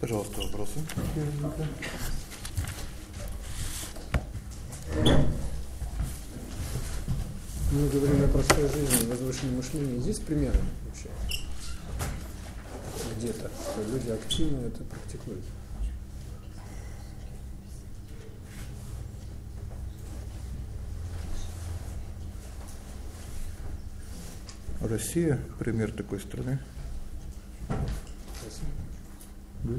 Пожалуйста, вопросы. Мы говорим о простой жизни, возвышенном мышлении. Есть примеры вообще? Где-то, люди активно это практикуют. Россия пример такой страны. Да.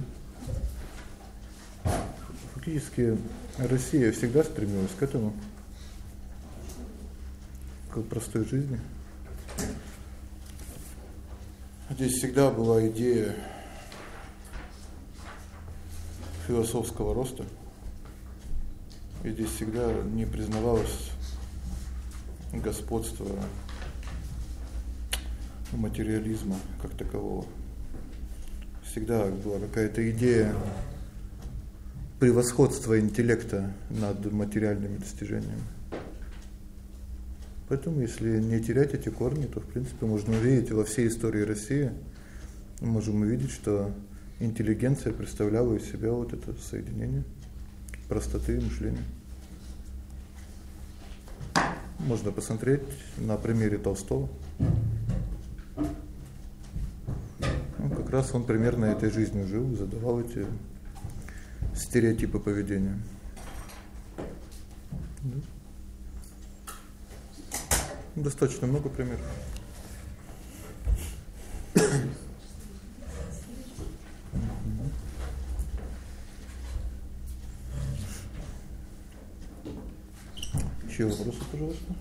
Фактически Россия всегда стремилась к этому. К простой жизни. Здесь всегда была идея философского роста. И здесь всегда не признавалось господство материализма как такового. Всегда была какая-то идея превосходства интеллекта над материальными достижениями. Поэтому, если не терять эти корни, то, в принципе, можно увидеть во всей истории России, мы можем увидеть, что интеллигенция представляла из себя вот это соединение простоты мышления. Можно посмотреть на примере Толстого. Ну, как раз он примерно этой жизнью жил, задавал эти стереотипы поведения. Достаточно много примеров. Ещё вопросы, пожалуйста?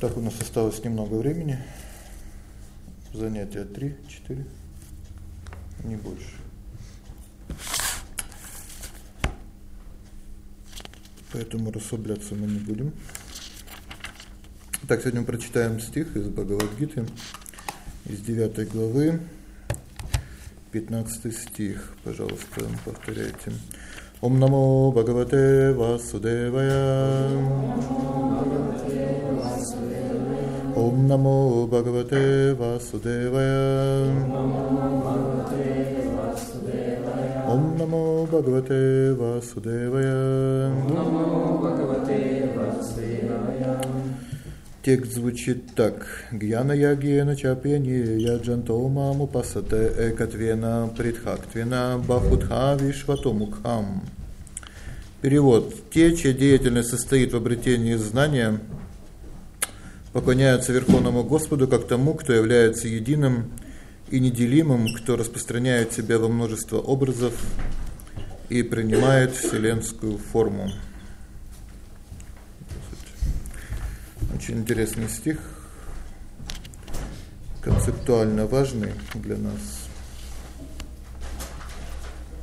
Так, у нас осталось немного времени. Занятия 3-4. Не больше. Поэтому расслабляться мы не будем. Так, сегодня мы прочитаем стих из Бхагавад-гиты из 9 главы. 15 стих. Пожалуйста, повторяйте. Ом намо Бхагавате Васудевая. Ом намо Бхагавате Васудевая. Ом намо Бхагавате Васудевая. Текст звучит так. Гьяна ягьена чапьяне яджанто маму пасате экатвена притхактвена бахудха вишватомукхам. Перевод. Те, чья деятельность состоит в обретении знания, поклоняются Верховному Господу как тому, кто является единым и неделимым, кто распространяет себя во множество образов и принимает вселенскую форму. Очень интересный стих, концептуально важный для нас.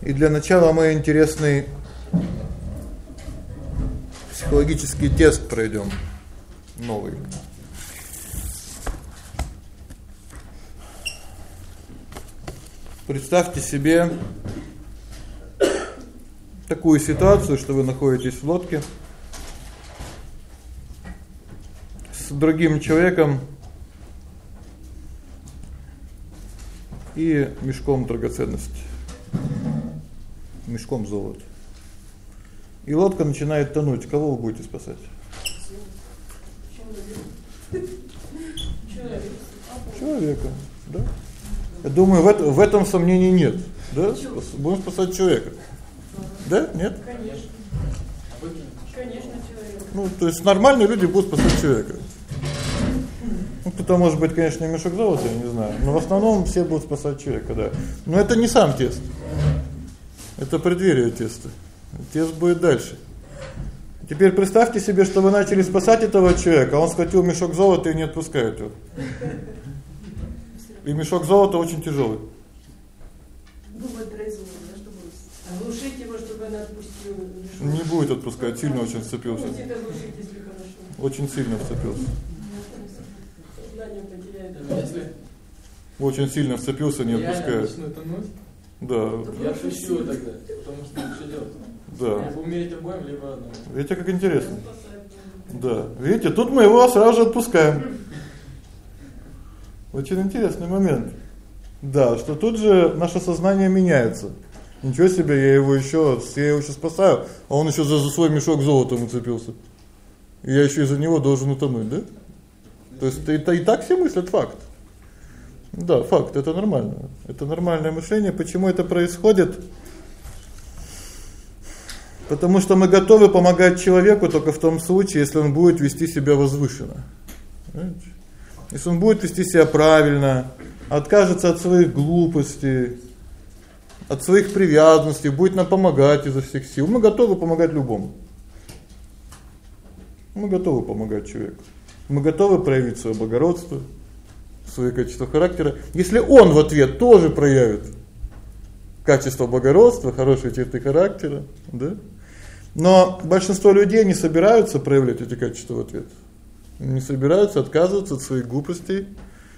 И для начала мы интересный психологический тест пройдем новый. Представьте себе такую ситуацию, что вы находитесь в лодке с другим человеком и мешком драгоценностей. Мешком золота. И лодка начинает тонуть. Кого вы будете спасать? Человека, да? Я думаю, в этом в этом сомнений нет, да? Будем спасать человека. Да? Нет? Конечно. Конечно, человек. Ну, то есть нормальные люди будут спасать человека. Ну, кто-то может быть, конечно, мешок золота, я не знаю, но в основном все будут спасать человека, да. Но это не сам тест. Это преддверие теста. Тест будет дальше. Теперь представьте себе, что вы начали спасать этого человека, а он схватил мешок золота и не отпускает его. И мешок золота очень тяжелый. Думает произвольно, что будет. Оглушить его, чтобы она отпустила. Не будет отпускать, сильно очень вцепился. Будет оглушить, если хорошо. Очень сильно вцепился. Сознание потеряет. Если Очень сильно вцепился, не отпускает. Да. Я шучу тогда, потому что лучше делать. Да. Либо умереть обоим, либо одному. Видите, как интересно. Да. Видите, тут мы его сразу же отпускаем. Очень интересный момент. Да, что тут же наше сознание меняется. Ничего себе, я его ещё, я его ещё спасаю, а он ещё за, за свой мешок золота уцепился. И я ещё из-за него должен утонуть, да? То есть это и так все мыслят факт. Да, факт это нормально. Это нормальное мышление. Почему это происходит? Потому что мы готовы помогать человеку только в том случае, если он будет вести себя возвышенно. Понимаете? Если он будет вести себя правильно, откажется от своих глупостей, от своих привязанностей, будет нам помогать изо всех сил, мы готовы помогать любому. Мы готовы помогать человеку. Мы готовы проявить своё благородство, свои качества характера, если он в ответ тоже проявит качество благородства, хорошие черты характера, да? Но большинство людей не собираются проявлять эти качества в ответ. Не собираются отказываться от своих глупостей,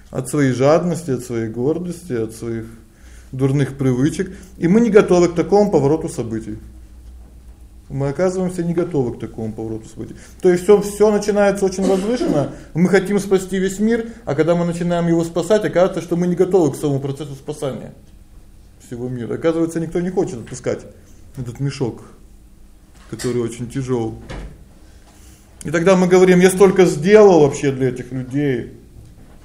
от своей жадности, от своей гордости, от своих дурных привычек, и мы не готовы к такому повороту событий. Мы оказываемся не готовы к такому повороту событий. То есть всё всё начинается очень возвышенно. Мы хотим спасти весь мир, а когда мы начинаем его спасать, оказывается, что мы не готовы к самому процессу спасания всего мира. Оказывается, никто не хочет отпускать этот мешок, который очень тяжёл. И тогда мы говорим: "Я столько сделал вообще для этих людей.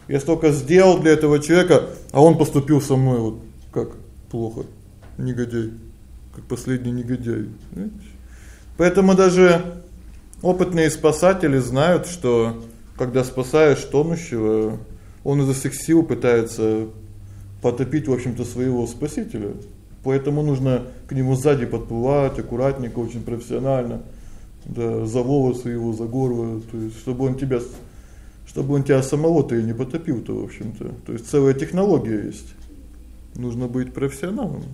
Я столько сделал для этого человека, а он поступил со мной вот как плохо. Негодяй, как последний негодяй". Поэтому даже опытные спасатели знают, что когда спасаешь тонущего, он изо всех сил пытается потопить, в общем-то, своего спасителя. Поэтому нужно к нему сзади подплывать, аккуратненько, очень профессионально. Да, за волосы его, за горло, то есть чтобы он тебя чтобы он тебя самого-то и не потопил-то, в общем-то. То есть целая технология есть. Нужно быть профессионалом.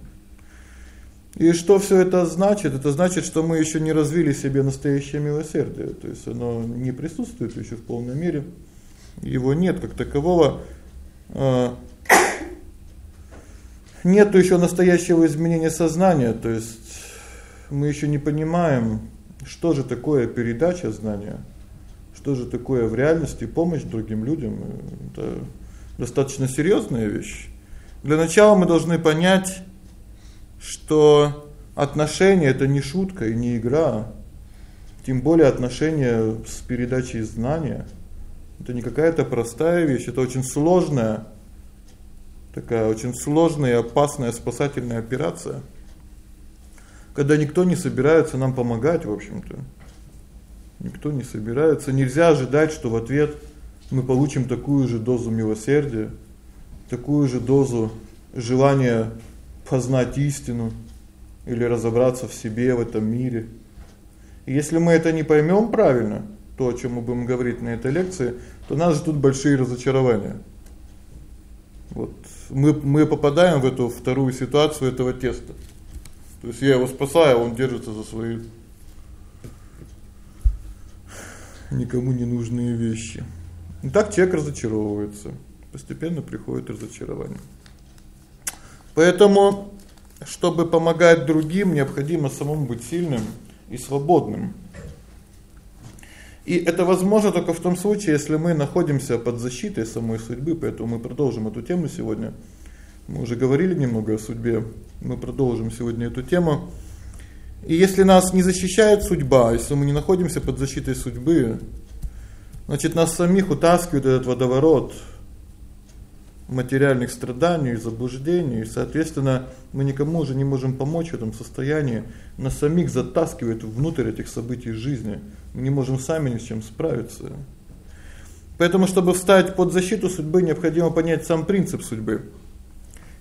И что всё это значит? Это значит, что мы ещё не развили себе настоящее милосердие. То есть оно не присутствует ещё в полной мере. Его нет как такового. А нету ещё настоящего изменения сознания, то есть мы ещё не понимаем, что же такое передача знания, что же такое в реальности помощь другим людям. Это достаточно серьёзная вещь. Для начала мы должны понять, что отношения это не шутка и не игра. Тем более отношения с передачей знания. Это не какая-то простая вещь, это очень сложная такая очень сложная и опасная спасательная операция. Когда никто не собирается нам помогать, в общем-то. Никто не собирается, нельзя ожидать, что в ответ мы получим такую же дозу милосердия, такую же дозу желания познать истину или разобраться в себе в этом мире. И если мы это не поймём правильно, то, о чём мы будем говорить на этой лекции, то нас ждут большие разочарования. Вот мы мы попадаем в эту вторую ситуацию этого теста. То есть я его спасаю, а он держится за свои никому не нужные вещи. И так человек разочаровывается. Постепенно приходит разочарование. Поэтому, чтобы помогать другим, необходимо самому быть сильным и свободным. И это возможно только в том случае, если мы находимся под защитой самой судьбы, поэтому мы продолжим эту тему сегодня. Мы уже говорили немного о судьбе, мы продолжим сегодня эту тему. И если нас не защищает судьба, если мы не находимся под защитой судьбы, значит, нас самих утаскивает этот водоворот материальных страданий, заблуждений, и, соответственно, мы никому уже не можем помочь в этом состоянии. Нас самих затаскивает внутрь этих событий жизни. Мы не можем сами ни с чем справиться. Поэтому, чтобы встать под защиту судьбы, необходимо понять сам принцип судьбы.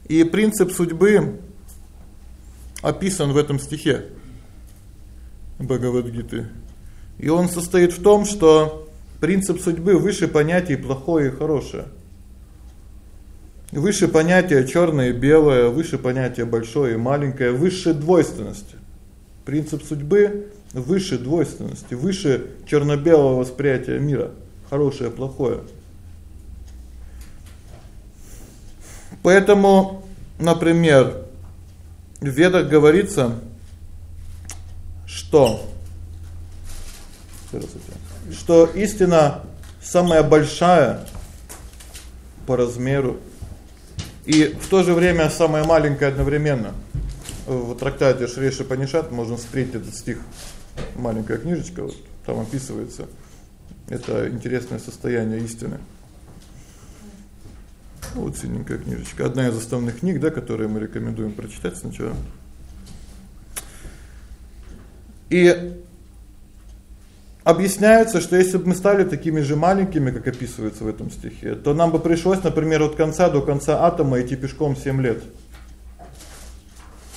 И принцип судьбы описан в этом стихе Бхагавад-гиты. И он состоит в том, что принцип судьбы выше понятий плохое и хорошее. Выше понятия чёрное и белое, выше понятия большое и маленькое, выше двойственности. Принцип судьбы выше двойственности, выше чёрно-белого восприятия мира, хорошее, плохое. Поэтому, например, в Ведах говорится, что что истина самая большая по размеру и в то же время самая маленькая одновременно. В трактате Шри Панишат можно встретить этот стих. Маленькая книжечка вот там описывается это интересное состояние истины. Вот синенькая книжечка, одна из основных книг, да, которые мы рекомендуем прочитать сначала. И объясняется, что если бы мы стали такими же маленькими, как описывается в этом стихе, то нам бы пришлось, например, от конца до конца атома идти пешком 7 лет.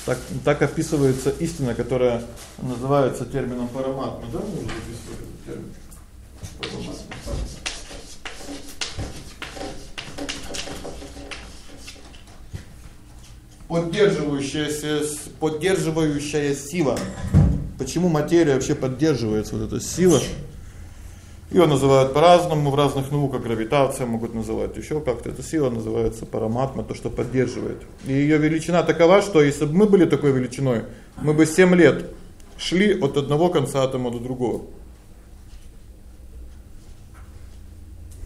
Так так описывается истина, которая называется термином параматма, да? Мы уже записывали термин. Поддерживающая поддерживающая сила. Почему материя вообще поддерживается вот эта сила? Её называют по-разному, в разных науках гравитация могут называть ещё как-то. Эта сила называется параматма, то, что поддерживает. И её величина такова, что если бы мы были такой величиной, мы бы 7 лет шли от одного конца атома до другого.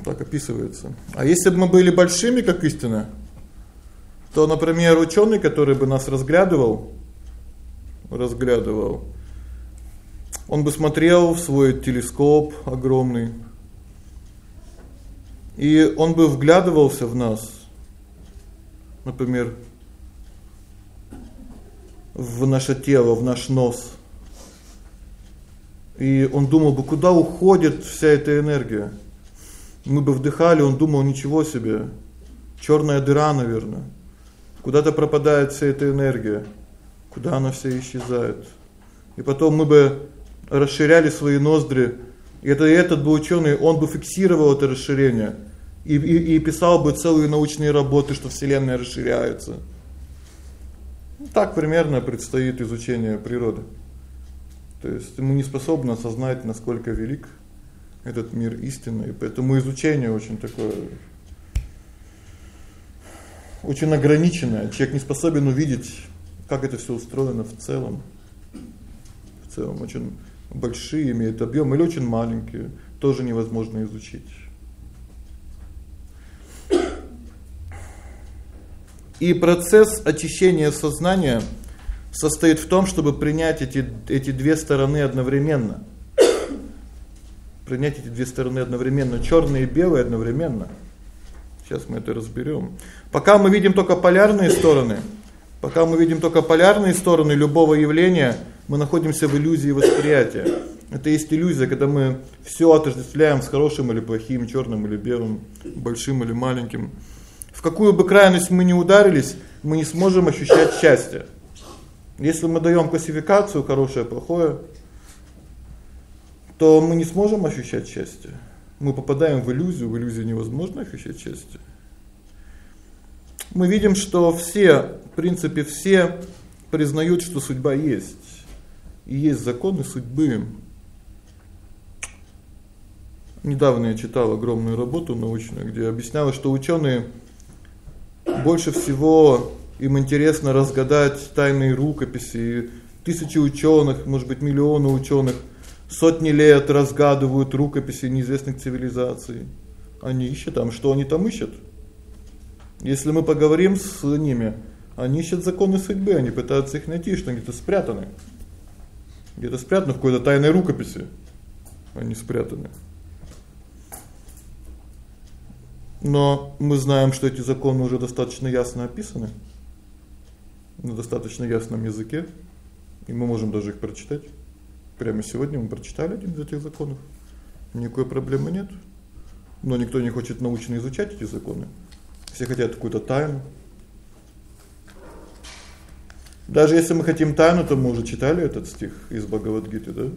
Так описывается. А если бы мы были большими, как истина, то, например, учёный, который бы нас разглядывал, разглядывал, он бы смотрел в свой телескоп огромный. И он бы вглядывался в нас. Например, в наше тело, в наш нос. И он думал бы, куда уходит вся эта энергия? Мы бы вдыхали, он думал, ничего себе. чёрная дыра, наверное. Куда-то пропадает вся эта энергия. Куда она вся исчезает? И потом мы бы расширяли свои ноздри. И это этот бы учёный, он бы фиксировал это расширение и и и писал бы целые научные работы, что вселенная расширяется. Так примерно предстоит изучение природы. То есть мы не способны осознать, насколько велик этот мир истинный, поэтому изучение очень такое очень ограниченное. Человек не способен увидеть, как это всё устроено в целом. В целом очень большие имеют объём или очень маленькие, тоже невозможно изучить. И процесс очищения сознания состоит в том, чтобы принять эти эти две стороны одновременно принять эти две стороны одновременно, чёрное и белое одновременно. Сейчас мы это разберём. Пока мы видим только полярные стороны, пока мы видим только полярные стороны любого явления, мы находимся в иллюзии восприятия. Это есть иллюзия, когда мы всё отождествляем с хорошим или плохим, чёрным или белым, большим или маленьким. В какую бы крайность мы ни ударились, мы не сможем ощущать счастье. Если мы даём классификацию хорошее, плохое, то мы не сможем ощущать счастье. Мы попадаем в иллюзию, в иллюзию невозможно ощущать счастье. Мы видим, что все, в принципе, все признают, что судьба есть. И есть законы судьбы. Недавно я читал огромную работу научную, где объяснялось, что учёные больше всего им интересно разгадать тайные рукописи. Тысячи учёных, может быть, миллионы учёных сотни лет разгадывают рукописи неизвестных цивилизаций. Они ищут там, что они там ищут? Если мы поговорим с ними, они ищут законы судьбы, они пытаются их найти, что где-то спрятаны. Где-то спрятаны в какой-то тайной рукописи. Они спрятаны. Но мы знаем, что эти законы уже достаточно ясно описаны на достаточно ясном языке, и мы можем даже их прочитать. Прямо сегодня мы прочитали один из этих законов. Никакой проблемы нет. Но никто не хочет научно изучать эти законы. Все хотят какую-то тайну. Даже если мы хотим тайну, то мы уже читали этот стих из Бхагавад-гиты, да?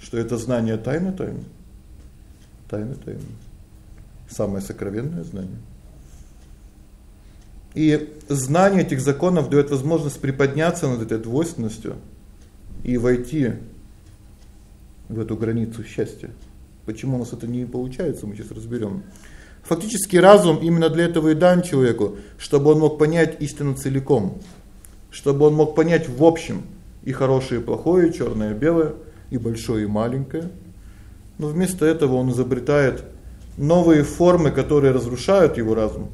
Что это знание тайны тайны. Тайна тайны. Самое сокровенное знание. И знание этих законов даёт возможность приподняться над этой двойственностью и войти в эту границу счастья. Почему у нас это не получается, мы сейчас разберём. Фактически разум именно для этого и дан человеку, чтобы он мог понять истину целиком. чтобы он мог понять в общем и хорошее, и плохое, и чёрное, и белое, и большое, и маленькое. Но вместо этого он изобретает новые формы, которые разрушают его разум.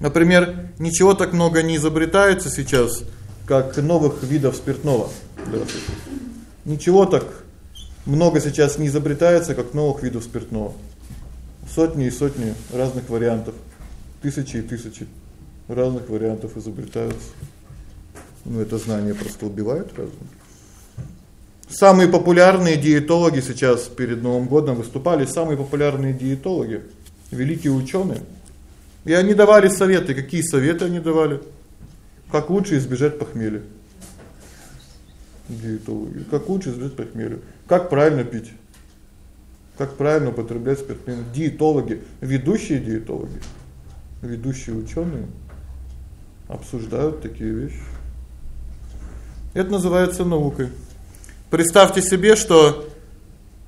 Например, ничего так много не изобретается сейчас, как новых видов спиртного. Ничего так много сейчас не изобретается, как новых видов спиртного. Сотни и сотни разных вариантов, тысячи и тысячи разных вариантов изобретаются. Ну это знание просто убивает разум. Самые популярные диетологи сейчас перед Новым годом выступали, самые популярные диетологи, великие ученые. И они давали советы. Какие советы они давали? Как лучше избежать похмелья? Диетологи. Как лучше избежать похмелья? Как правильно пить? Как правильно употреблять спиртные? Диетологи, ведущие диетологи, ведущие ученые обсуждают такие вещи. Это называется наукой. Представьте себе, что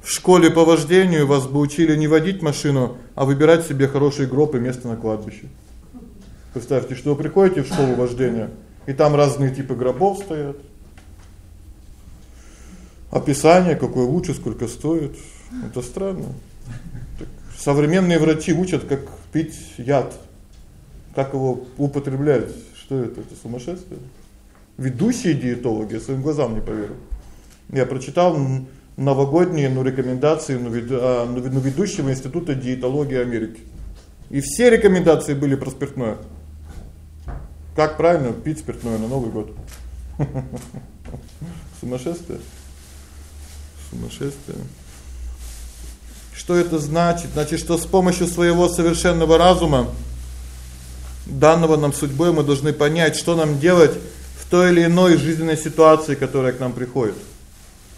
в школе по вождению вас бы учили не водить машину, а выбирать себе хороший гроб и место на кладбище. Представьте, что вы приходите в школу вождения, и там разные типы гробов стоят. Описание, какой лучше, сколько стоит. Это странно. Современные врачи учат, как пить яд, как его употреблять. Что это? Это сумасшествие. Ведущие диетологи, своим глазам не поверю. Я прочитал новогодние, ну, рекомендации ну, ну, ведущего института диетологии Америки. И все рекомендации были про спиртное. Как правильно пить спиртное на Новый год? Сумасшествие. Сумасшествие. Что это значит? Значит, что с помощью своего совершенного разума, данного нам судьбой, мы должны понять, что нам делать в той или иной жизненной ситуации, которая к нам приходит.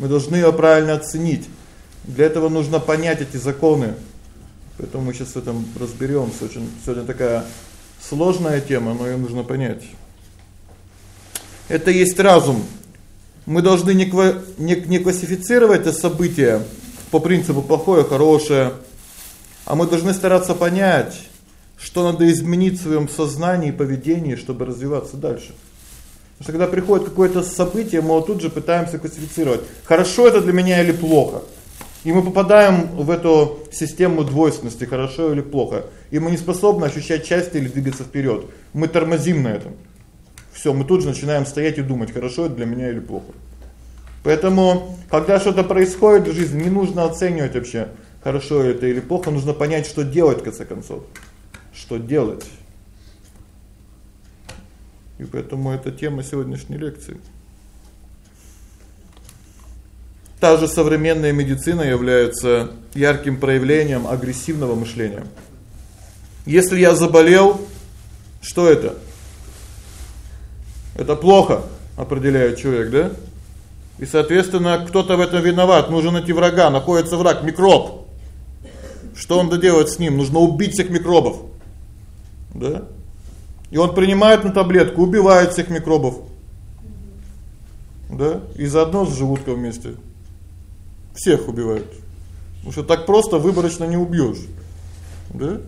Мы должны её правильно оценить. Для этого нужно понять эти законы. Поэтому мы сейчас в этом разберёмся. Очень сегодня такая сложная тема, но её нужно понять. Это есть разум. Мы должны не не, не классифицировать это событие по принципу плохое, хорошее, а мы должны стараться понять, что надо изменить в своём сознании и поведении, чтобы развиваться дальше. Потому что когда приходит какое-то событие, мы вот тут же пытаемся классифицировать, хорошо это для меня или плохо. И мы попадаем в эту систему двойственности, хорошо или плохо. И мы не способны ощущать счастье или двигаться вперед. Мы тормозим на этом. Всё, мы тут же начинаем стоять и думать, хорошо это для меня или плохо. Поэтому, когда что-то происходит в жизни, не нужно оценивать вообще, хорошо это или плохо, нужно понять, что делать в конце концов. Что делать? И поэтому это тема сегодняшней лекции. Та же современная медицина является ярким проявлением агрессивного мышления. Если я заболел, что это? Это плохо, определяет человек, да? И, соответственно, кто-то в этом виноват. Нужно найти врага, находится враг, микроб. Что он делать с ним? Нужно убить всех микробов. Да? И он принимает на таблетку, убивает всех микробов. Да? И заодно с желудком вместе. Всех убивает. Потому что так просто выборочно не убьёшь. Да?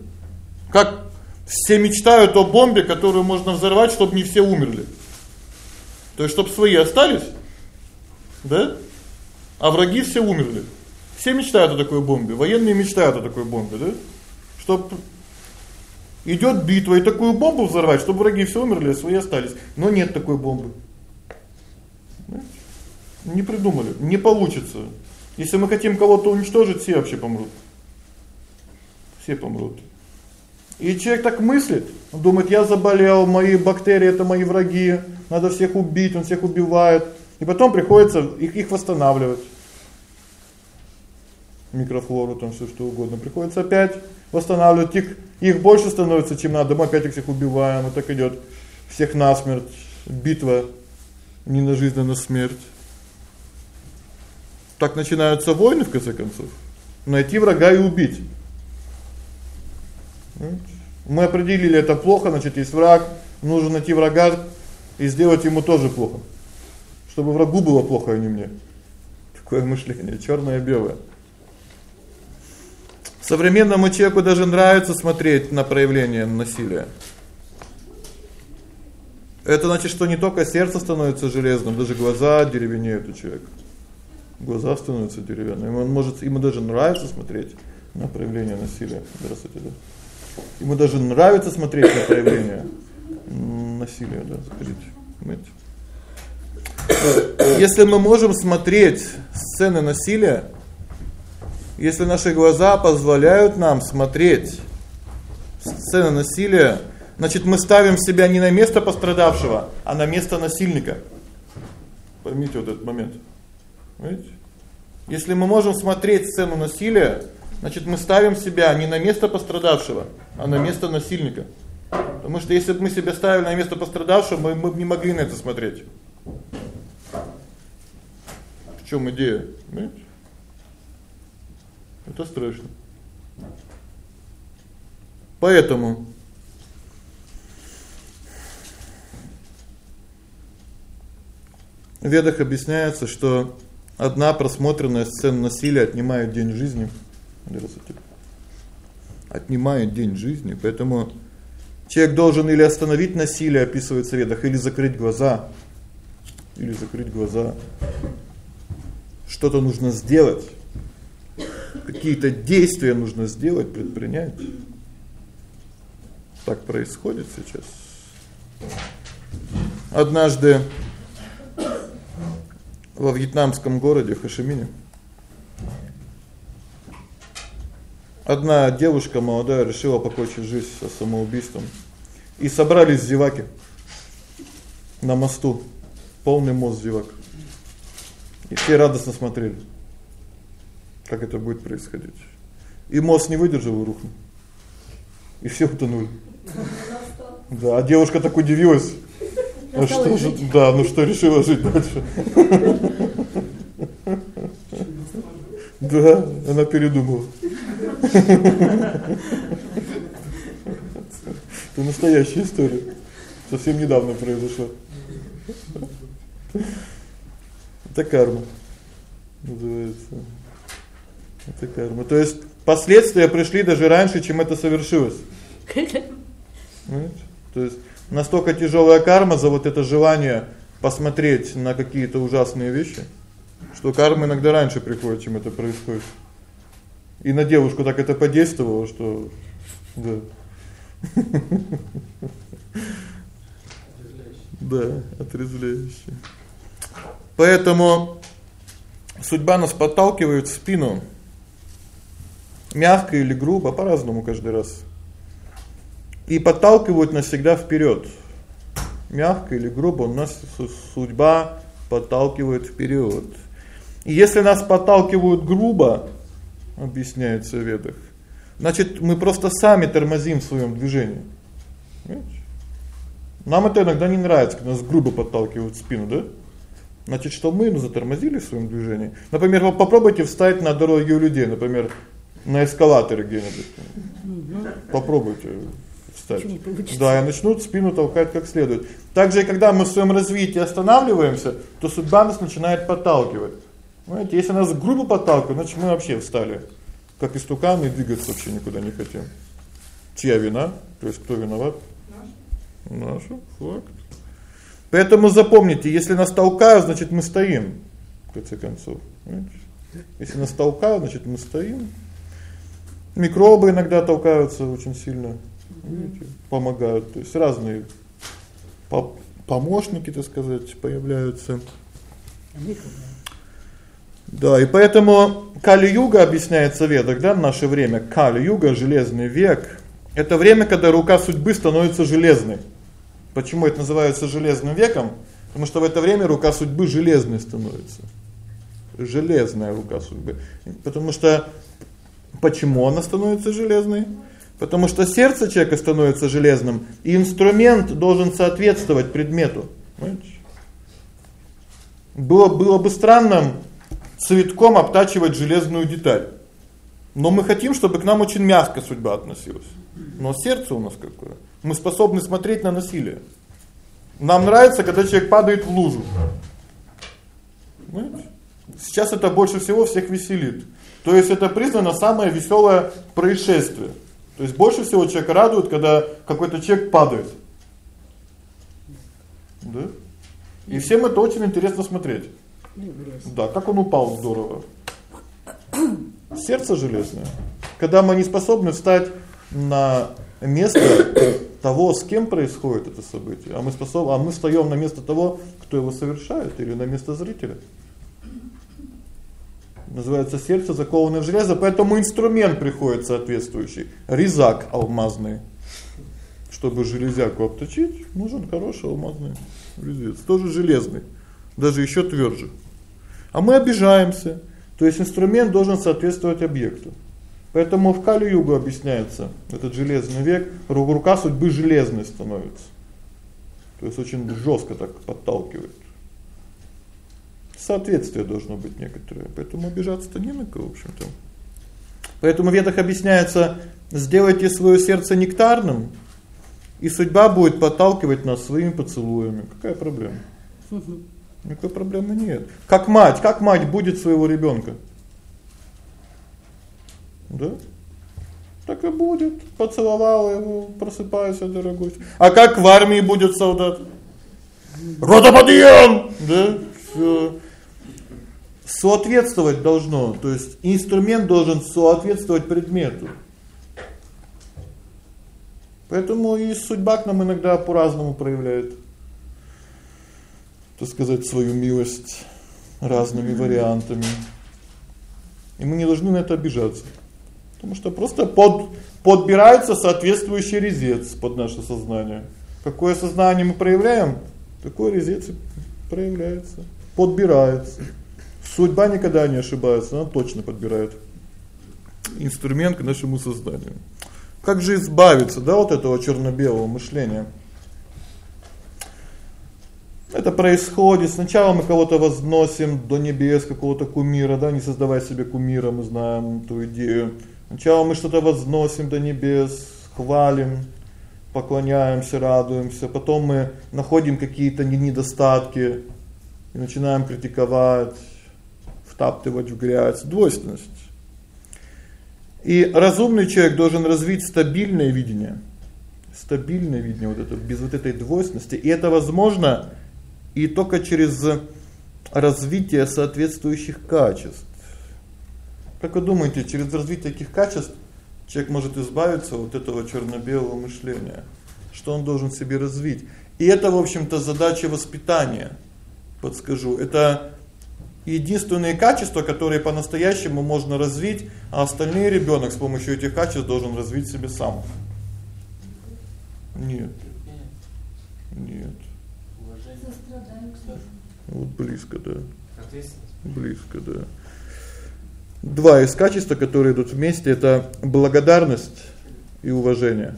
Как все мечтают о бомбе, которую можно взорвать, чтобы не все умерли. То есть чтобы свои остались. Да? А враги все умерли. Все мечтают о такой бомбе. Военные мечтают о такой бомбе, да? Чтоб Идёт битва, и такую бомбу взорвать, чтобы враги все умерли, а свои остались. Но нет такой бомбы. Не придумали, не получится. Если мы хотим кого-то уничтожить, все вообще помрут. Все помрут. И человек так мыслит, он думает: "Я заболел, мои бактерии это мои враги, надо всех убить", он всех убивает. И потом приходится их их восстанавливать. Микрофлору там всё что угодно. Приходится опять восстанавливать их их больше становится, чем надо. Мы опять их всех убиваем, и так идёт всех насмерть. Битва не на жизнь, а на смерть. Так начинаются войны в конце концов. Найти врага и убить. Мы определили это плохо, значит, есть враг, нужно найти врага и сделать ему тоже плохо. Чтобы врагу было плохо, а не мне. Такое мышление чёрное и белое. Современному человеку даже нравится смотреть на проявление насилия. Это значит, что не только сердце становится железным, даже глаза деревенеют у человека. Глаза становятся деревянными. Он может ему даже нравится смотреть на проявление насилия. Здравствуйте, да. Ему даже нравится смотреть на проявление насилия, да, скажите. Понимаете? Если мы можем смотреть сцены насилия, если наши глаза позволяют нам смотреть сцены насилия, значит, мы ставим себя не на место пострадавшего, а на место насильника. Поймите вот этот момент. Видите? Если мы можем смотреть сцену насилия, значит, мы ставим себя не на место пострадавшего, а на место насильника. Потому что если бы мы себя ставили на место пострадавшего, мы мы бы не могли на это смотреть. В чём идея? Понимаете? Это страшно. Поэтому в Ведах объясняется, что одна просмотренная сцена насилия отнимает день жизни. Отнимает день жизни, поэтому человек должен или остановить насилие, описывается в Ведах, или закрыть глаза. Или закрыть глаза. Что-то нужно сделать. Какие-то действия нужно сделать, предпринять. Так происходит сейчас. Однажды во вьетнамском городе Хошимине одна девушка молодая решила покончить жизнь со самоубийством. И собрались зеваки на мосту. Полный мост зевак. И все радостно смотрели. Как это будет происходить? И мост не выдержал и рухнул. И все утонули. Да, а девушка так удивилась. А что же? Да, ну что решила жить дальше? Да, она передумала. Это настоящая история. Совсем недавно произошло. Это карма. Называется. Это карма. То есть последствия пришли даже раньше, чем это совершилось. Понимаете? То есть настолько тяжелая карма за вот это желание посмотреть на какие-то ужасные вещи, что карма иногда раньше приходит, чем это происходит. И на девушку так это подействовало, что да. Да, отрезвляюще. Поэтому судьба нас подталкивает в спину. Мягко или грубо, по-разному каждый раз и подталкивают нас всегда вперёд. Мягко или грубо, у нас судьба подталкивает вперёд. И если нас подталкивают грубо, объясняется в ведах, значит, мы просто сами тормозим в своём движении. Понимаете? Нам это иногда не нравится, когда нас грубо подталкивают в спину, да? Значит, что мы ну затормозили в своём движении. Например, вы попробуйте встать на дороге у людей, например, на эскалаторе где-нибудь. Попробуйте встать. Да, и начнут спину толкать как следует. Также и когда мы в своем развитии останавливаемся, то судьба нас начинает подталкивать. Знаете, если нас грубо подталкивают, значит мы вообще встали как истуканы и двигаться вообще никуда не хотим. Чья вина? То есть кто виноват? Наш. Наш факт. Поэтому запомните, если нас толкают, значит мы стоим. В конце концов, понимаете? Если нас толкают, значит мы стоим. Микробы иногда толкаются очень сильно видите, помогают, то есть разные помощники, так сказать, появляются. Да, и поэтому Кали-юга объясняется в да, в наше время. Кали-юга железный век это время, когда рука судьбы становится железной. Почему это называется железным веком? Потому что в это время рука судьбы железной становится. Железная рука судьбы. Потому что почему она становится железной? Потому что сердце человека становится железным, и инструмент должен соответствовать предмету. Понимаете? Было было бы странным цветком обтачивать железную деталь. Но мы хотим, чтобы к нам очень мягко судьба относилась. Но сердце у нас какое? Мы способны смотреть на насилие. Нам нравится, когда человек падает в лужу. Понимаете? Сейчас это больше всего всех веселит. То есть это признано самое веселое происшествие. То есть больше всего человека радует, когда какой-то человек падает. Да? И всем это очень интересно смотреть. Да, как он упал здорово. Сердце железное. Когда мы не способны встать на место того, с кем происходит это событие, а мы способны, а мы встаём на место того, кто его совершает или на место зрителя. Называется сердце закованное в железо, поэтому инструмент приходит соответствующий. Резак алмазный. Чтобы железяку обточить, нужен хороший алмазный резец, тоже железный, даже ещё твёрже. А мы обижаемся. То есть инструмент должен соответствовать объекту. Поэтому в Кали-югу объясняется, этот железный век, рука судьбы железной становится. То есть очень жёстко так подталкивает. Соответствие должно быть некоторое. Поэтому обижаться-то не на в общем-то. Поэтому в ведах объясняется: сделайте своё сердце нектарным, и судьба будет подталкивать нас своими поцелуями. Какая проблема? Никакой проблемы нет. Как мать, как мать будет своего ребёнка? Да? Так и будет. Поцеловала его, просыпайся, дорогой. А как в армии будет солдат? Рота подъем, да? Всё. Соответствовать должно, то есть инструмент должен соответствовать предмету. Поэтому и судьба к нам иногда по-разному проявляет. Так сказать, свою милость разными вариантами. И мы не должны на это обижаться. Потому что просто под подбирается соответствующий резец под наше сознание. Какое сознание мы проявляем, такой резец проявляется, подбирается. Судьба никогда не ошибается, она точно подбирает инструмент к нашему сознанию. Как же избавиться, да, от этого черно-белого мышления? Это происходит. Сначала мы кого-то возносим до небес, какого-то кумира, да, не создавая себе кумира, мы знаем ту идею. Сначала мы что-то возносим до небес, хвалим, поклоняемся, радуемся, потом мы находим какие-то недостатки и начинаем критиковать, втаптывать в грязь, двойственность. И разумный человек должен развить стабильное видение. Стабильное видение вот это без вот этой двойственности, и это возможно и только через развитие соответствующих качеств. Как вы думаете, через развитие таких качеств человек может избавиться от этого черно-белого мышления? Что он должен себе развить? И это, в общем-то, задача воспитания. Подскажу, это единственные качества, которые по-настоящему можно развить, а остальные ребёнок с помощью этих качеств должен развить себе сам. Нет. Нет. Вот близко, да. Близко, да. Два из качеств, которые идут вместе это благодарность и уважение.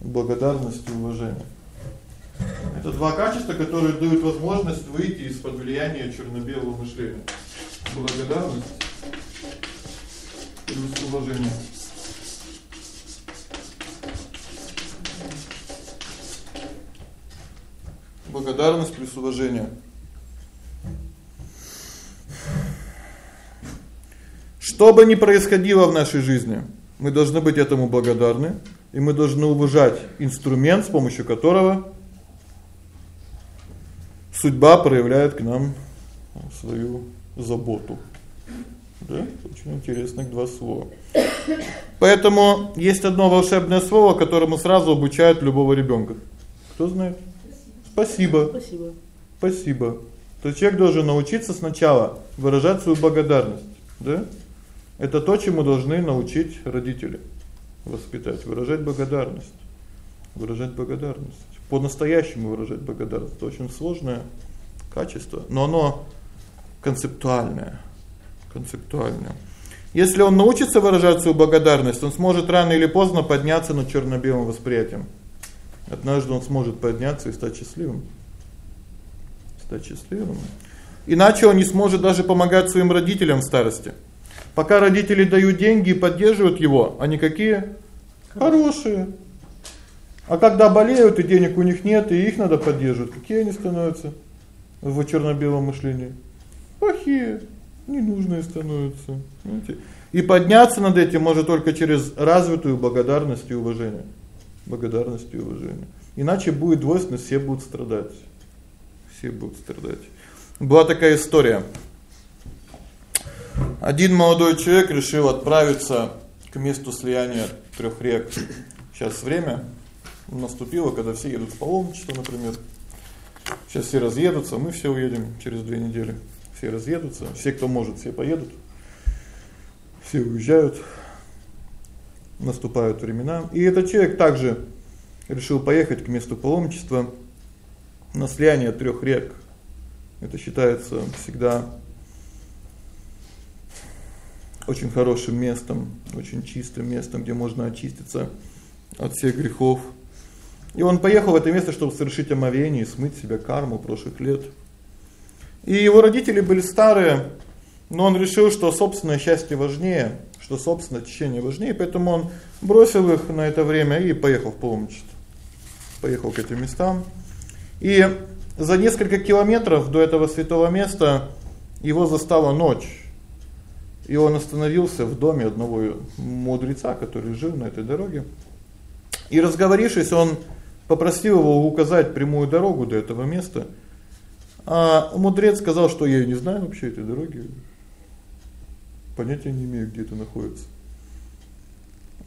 Благодарность и уважение. Это два качества, которые дают возможность выйти из-под влияния черно-белого мышления. Благодарность и уважение. Благодарность плюс уважение. Что бы ни происходило в нашей жизни, мы должны быть этому благодарны, и мы должны уважать инструмент, с помощью которого судьба проявляет к нам свою заботу. Да? Очень интересных два слова. Поэтому есть одно волшебное слово, которому сразу обучают любого ребёнка. Кто знает? Спасибо. Спасибо. Спасибо. То человек должен научиться сначала выражать свою благодарность, да? Это то, чему должны научить родители воспитать, выражать благодарность. Выражать благодарность. По-настоящему выражать благодарность это очень сложное качество, но оно концептуальное. Концептуальное. Если он научится выражать свою благодарность, он сможет рано или поздно подняться над черно-белым восприятием. Однажды он сможет подняться и стать счастливым. Счастливым. Иначе он не сможет даже помогать своим родителям в старости. Пока родители дают деньги и поддерживают его, они какие? Хорошие. А когда болеют и денег у них нет, и их надо поддерживать, какие они становятся в черно-белом мышлении? Плохие, ненужные становятся, понимаете? И подняться над этим может только через развитую благодарность и уважение. Благодарность и уважение. Иначе будет двойственность, все будут страдать. Все будут страдать. Была такая история. Один молодой человек решил отправиться к месту слияния трёх рек. Сейчас время наступило, когда все едут в паломничество, например. Сейчас все разъедутся, мы все уедем через две недели. Все разъедутся, все, кто может, все поедут. Все уезжают. Наступают времена, и этот человек также решил поехать к месту паломничества на слияние трёх рек. Это считается всегда очень хорошим местом, очень чистым местом, где можно очиститься от всех грехов. И он поехал в это место, чтобы совершить омовение и смыть себя карму прошлых лет. И его родители были старые, но он решил, что собственное счастье важнее, что собственное очищение важнее, поэтому он бросил их на это время и поехал в паломничество. Поехал к этим местам. И за несколько километров до этого святого места его застала ночь. И он остановился в доме одного мудреца, который жил на этой дороге. И разговорившись, он попросил его указать прямую дорогу до этого места. А мудрец сказал, что я не знаю вообще этой дороги. Понятия не имею, где это находится.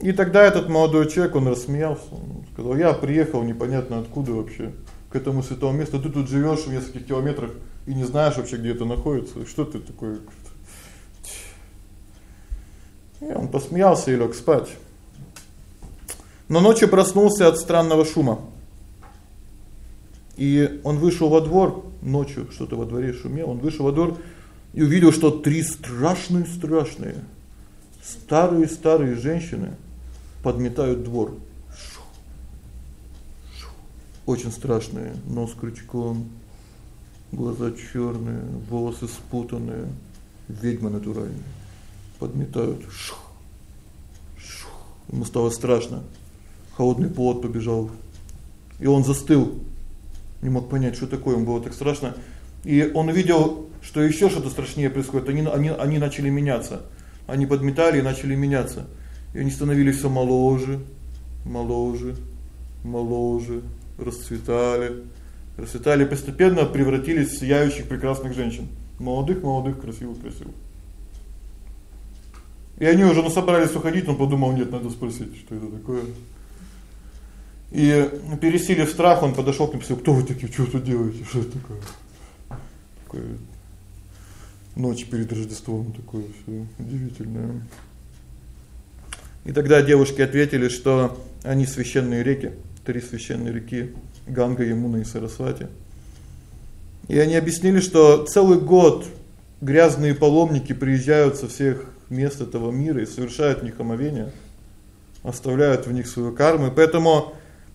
И тогда этот молодой человек, он рассмеялся, он сказал: "Я приехал непонятно откуда вообще этому святому месту. Ты тут живёшь в нескольких километрах и не знаешь вообще, где это находится. Что ты такой и он посмеялся и лёг спать. Но ночью проснулся от странного шума. И он вышел во двор ночью, что-то во дворе шумело. Он вышел во двор и увидел, что три страшные-страшные старые-старые женщины подметают двор. Очень страшные, нос крючком, глаза чёрные, волосы спутанные, ведьмы натуральные подметают. Шух. Шух. Ему стало страшно. Холодный пот побежал. И он застыл. Не мог понять, что такое, ему было так страшно. И он увидел, что ещё что-то страшнее происходит. Они они они начали меняться. Они подметали и начали меняться. И они становились всё моложе, моложе, моложе, расцветали, расцветали, постепенно превратились в сияющих прекрасных женщин. Молодых, молодых, красивых, красивых. И они уже ну собрались уходить, он подумал: "Нет, надо спросить, что это такое". И пересилив страх, он подошёл к ним спросил: "Кто вы такие? Что тут делаете? Что это такое?" Такое ночь перед Рождеством такое всё удивительное. И тогда девушки ответили, что они священные реки, три священные реки: Ганга, Ямуна и Сарасвати. И они объяснили, что целый год грязные паломники приезжают со всех мест этого мира и совершают в них омовение, оставляют в них свою карму. И поэтому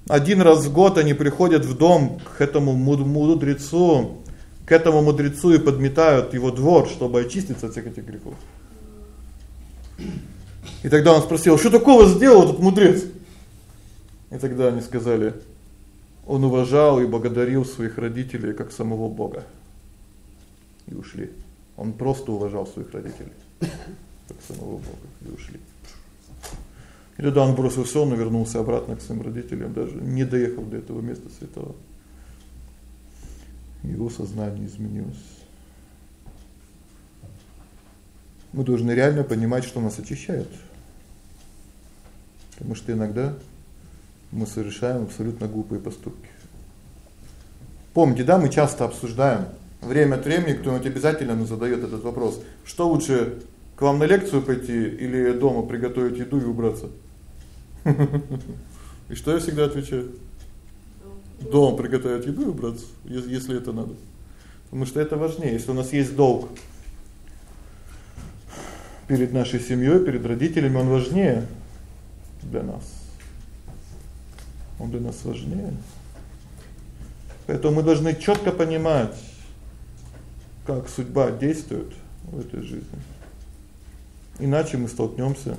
один раз в год они приходят в дом к этому мудрецу, к этому мудрецу и подметают его двор, чтобы очиститься от всех этих грехов. И тогда он спросил: "Что такого сделал этот мудрец?" И тогда они сказали: "Он уважал и благодарил своих родителей как самого Бога". И ушли. Он просто уважал своих родителей как самого Бога, и ушли. И тогда он бросил всё, он вернулся обратно к своим родителям, даже не доехав до этого места святого. Его сознание изменилось. Мы должны реально понимать, что нас очищает. Потому что иногда мы совершаем абсолютно глупые поступки. Помните, да, мы часто обсуждаем время от времени кто-нибудь обязательно нам задаёт этот вопрос: что лучше к вам на лекцию пойти или дома приготовить еду и убраться? И что я всегда отвечаю? Дома приготовить еду и убраться, если это надо. Потому что это важнее, если у нас есть долг перед нашей семьёй, перед родителями, он важнее для нас. Он для нас важнее. Поэтому мы должны чётко понимать, как судьба действует в этой жизни. Иначе мы столкнёмся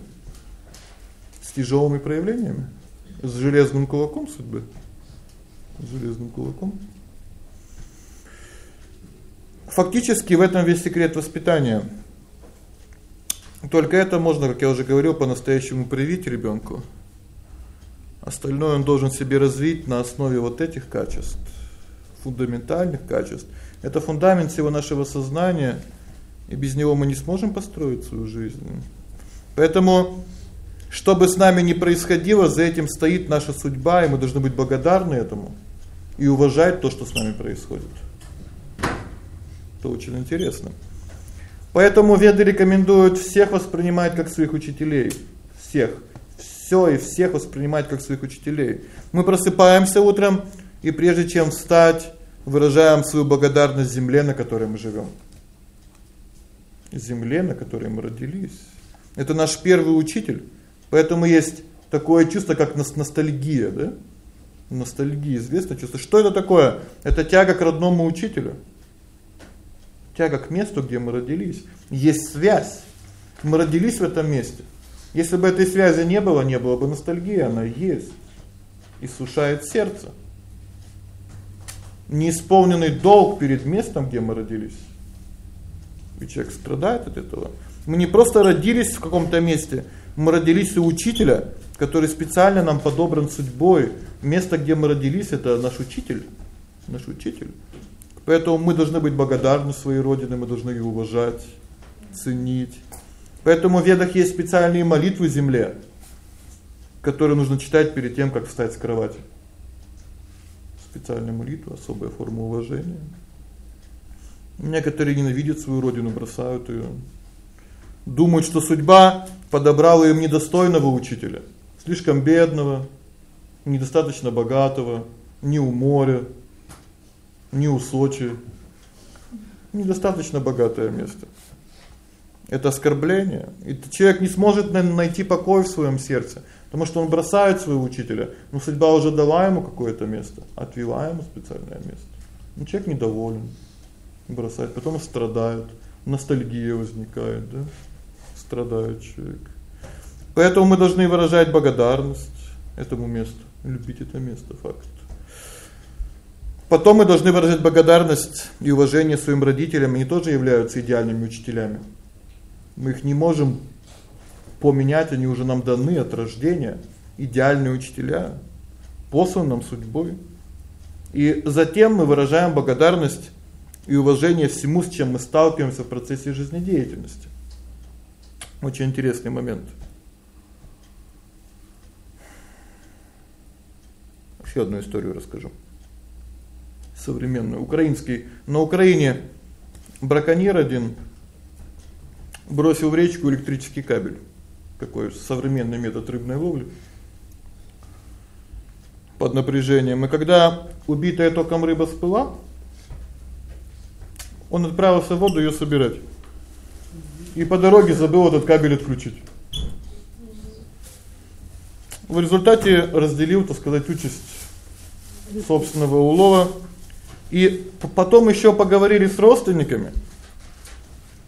с тяжёлыми проявлениями, с железным кулаком судьбы. С железным кулаком. Фактически в этом весь секрет воспитания. Только это можно, как я уже говорил, по-настоящему привить ребёнку. Остальное он должен себе развить на основе вот этих качеств. фундаментальных качеств. Это фундамент всего нашего сознания, и без него мы не сможем построить свою жизнь. Поэтому что бы с нами ни происходило, за этим стоит наша судьба, и мы должны быть благодарны этому и уважать то, что с нами происходит. Это очень интересно. Поэтому веды рекомендуют всех воспринимать как своих учителей, всех. Всё и всех воспринимать как своих учителей. Мы просыпаемся утром, и прежде чем встать, выражаем свою благодарность земле, на которой мы живём. Земле, на которой мы родились. Это наш первый учитель. Поэтому есть такое чувство, как ностальгия, да? Ностальгия, известное чувство. Что это такое? Это тяга к родному учителю. Тяга к месту, где мы родились. Есть связь. Мы родились в этом месте. Если бы этой связи не было, не было бы ностальгии, она есть. И сушает сердце. Неисполненный долг перед местом, где мы родились. И человек страдает от этого. Мы не просто родились в каком-то месте, мы родились у учителя, который специально нам подобран судьбой. Место, где мы родились это наш учитель, наш учитель. Поэтому мы должны быть благодарны своей родине, мы должны ее уважать, ценить. Поэтому в Ведах есть специальные молитвы земле, которые нужно читать перед тем, как встать с кровати. Специальная молитва, особая форма уважения. Некоторые ненавидят свою родину, бросают её. Думают, что судьба подобрала им недостойного учителя, слишком бедного, недостаточно богатого, не у моря, не у Сочи. Недостаточно богатое место. Это оскорбление. И человек не сможет найти покой в своем сердце, потому что он бросает своего учителя. Но судьба уже дала ему какое-то место, отвела ему специальное место. Но человек недоволен, бросает, потом страдает, ностальгия возникает, да? Страдает человек. Поэтому мы должны выражать благодарность этому месту, любить это место, факт. Потом мы должны выражать благодарность и уважение своим родителям, они тоже являются идеальными учителями. Мы их не можем поменять, они уже нам даны от рождения, идеальные учителя, посланы нам судьбой. И затем мы выражаем благодарность и уважение всему, с чем мы сталкиваемся в процессе жизнедеятельности. Очень интересный момент. Ещё одну историю расскажу. Современную, украинский. На Украине браконьер один бросил в речку электрический кабель. Такой современный метод рыбной ловли. Под напряжением. И когда убитая током рыба всплыла, он отправился в воду её собирать. И по дороге забыл этот кабель отключить. В результате разделил, так сказать, участь собственного улова. И потом ещё поговорили с родственниками.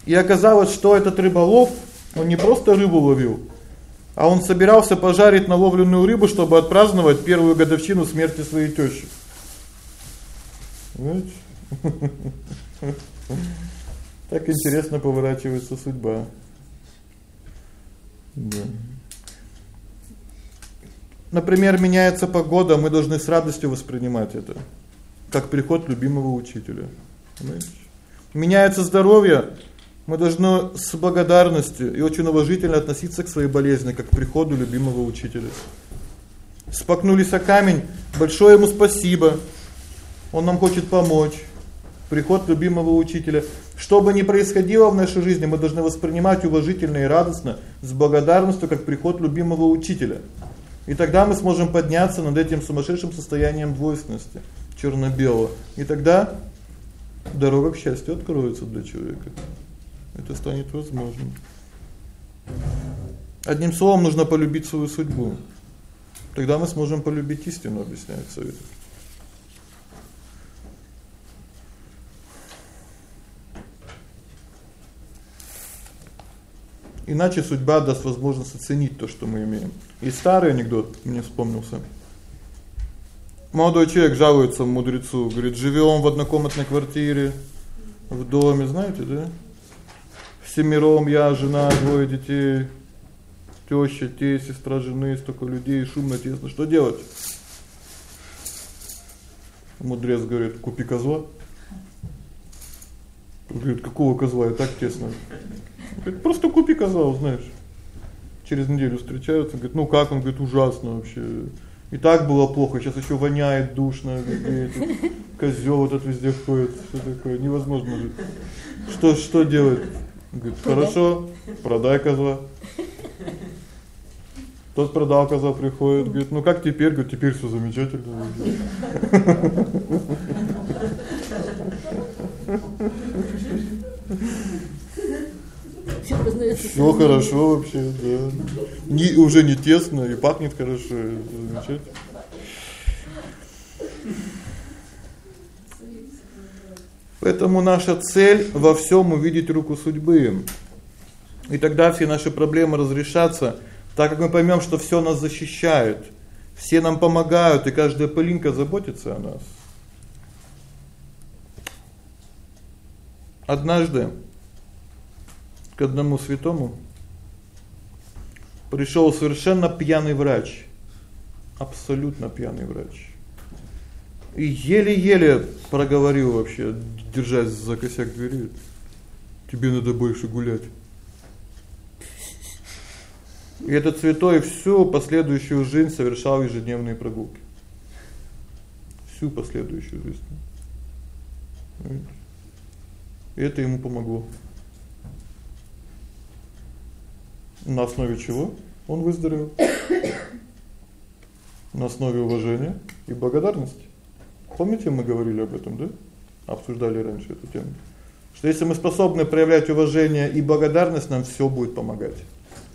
И оказалось, что этот рыболов, он не просто рыбу ловил, а он собирался пожарить наловленную рыбу, чтобы отпраздновать первую годовщину смерти своей тёщи. Знаете? Так интересно поворачивается судьба. Да. Например, меняется погода, мы должны с радостью воспринимать это, как приход любимого учителя. Понимаете? Меняется здоровье, мы должны с благодарностью и очень уважительно относиться к своей болезни, как к приходу любимого учителя. Спокнулись о камень, большое ему спасибо. Он нам хочет помочь. Приход любимого учителя. Что бы ни происходило в нашей жизни, мы должны воспринимать уважительно и радостно, с благодарностью, как приход любимого учителя. И тогда мы сможем подняться над этим сумасшедшим состоянием двойственности, черно-белого. И тогда дорога к счастью откроется для человека. Это станет возможным. Одним словом, нужно полюбить свою судьбу. Тогда мы сможем полюбить истину, объясняет совет. Иначе судьба даст возможность оценить то, что мы имеем. И старый анекдот мне вспомнился. Молодой человек жалуется мудрецу, говорит: "Живём в однокомнатной квартире, в доме, знаете, да? Семером я, жена, двое детей, тёща, тесть, сестра жены, столько людей, шумно, тесно. Что делать?" Мудрец говорит: "Купи козла". Говорит: "Какого козла? И так тесно". Говорит: "Просто купи козла, узнаешь". Через неделю встречаются, говорит: "Ну как?" Он говорит: "Ужасно вообще. И так было плохо, сейчас ещё воняет душно, говорит. Козёл этот везде ходит, что такое, невозможно жить". Что что делать? Говорит: "Хорошо, продай козла". Тот продал козла, приходит, говорит: "Ну как теперь?" Говорит: "Теперь всё замечательно". Всё познаётся. Всё хорошо вообще, да. Не уже не тесно и пахнет хорошо, замечательно. Поэтому наша цель во всём увидеть руку судьбы. И тогда все наши проблемы разрешатся, так как мы поймём, что всё нас защищает. Все нам помогают, и каждая пылинка заботится о нас. Однажды к одному святому пришёл совершенно пьяный врач. Абсолютно пьяный врач. И еле-еле проговорил вообще, держась за косяк двери. Тебе надо больше гулять. И этот святой всю последующую жизнь совершал ежедневные прогулки. Всю последующую жизнь. И это ему помогло. На основе чего он выздоровел? На основе уважения и благодарности. Помните, мы говорили об этом, да? Обсуждали раньше эту тему. Что если мы способны проявлять уважение и благодарность, нам всё будет помогать.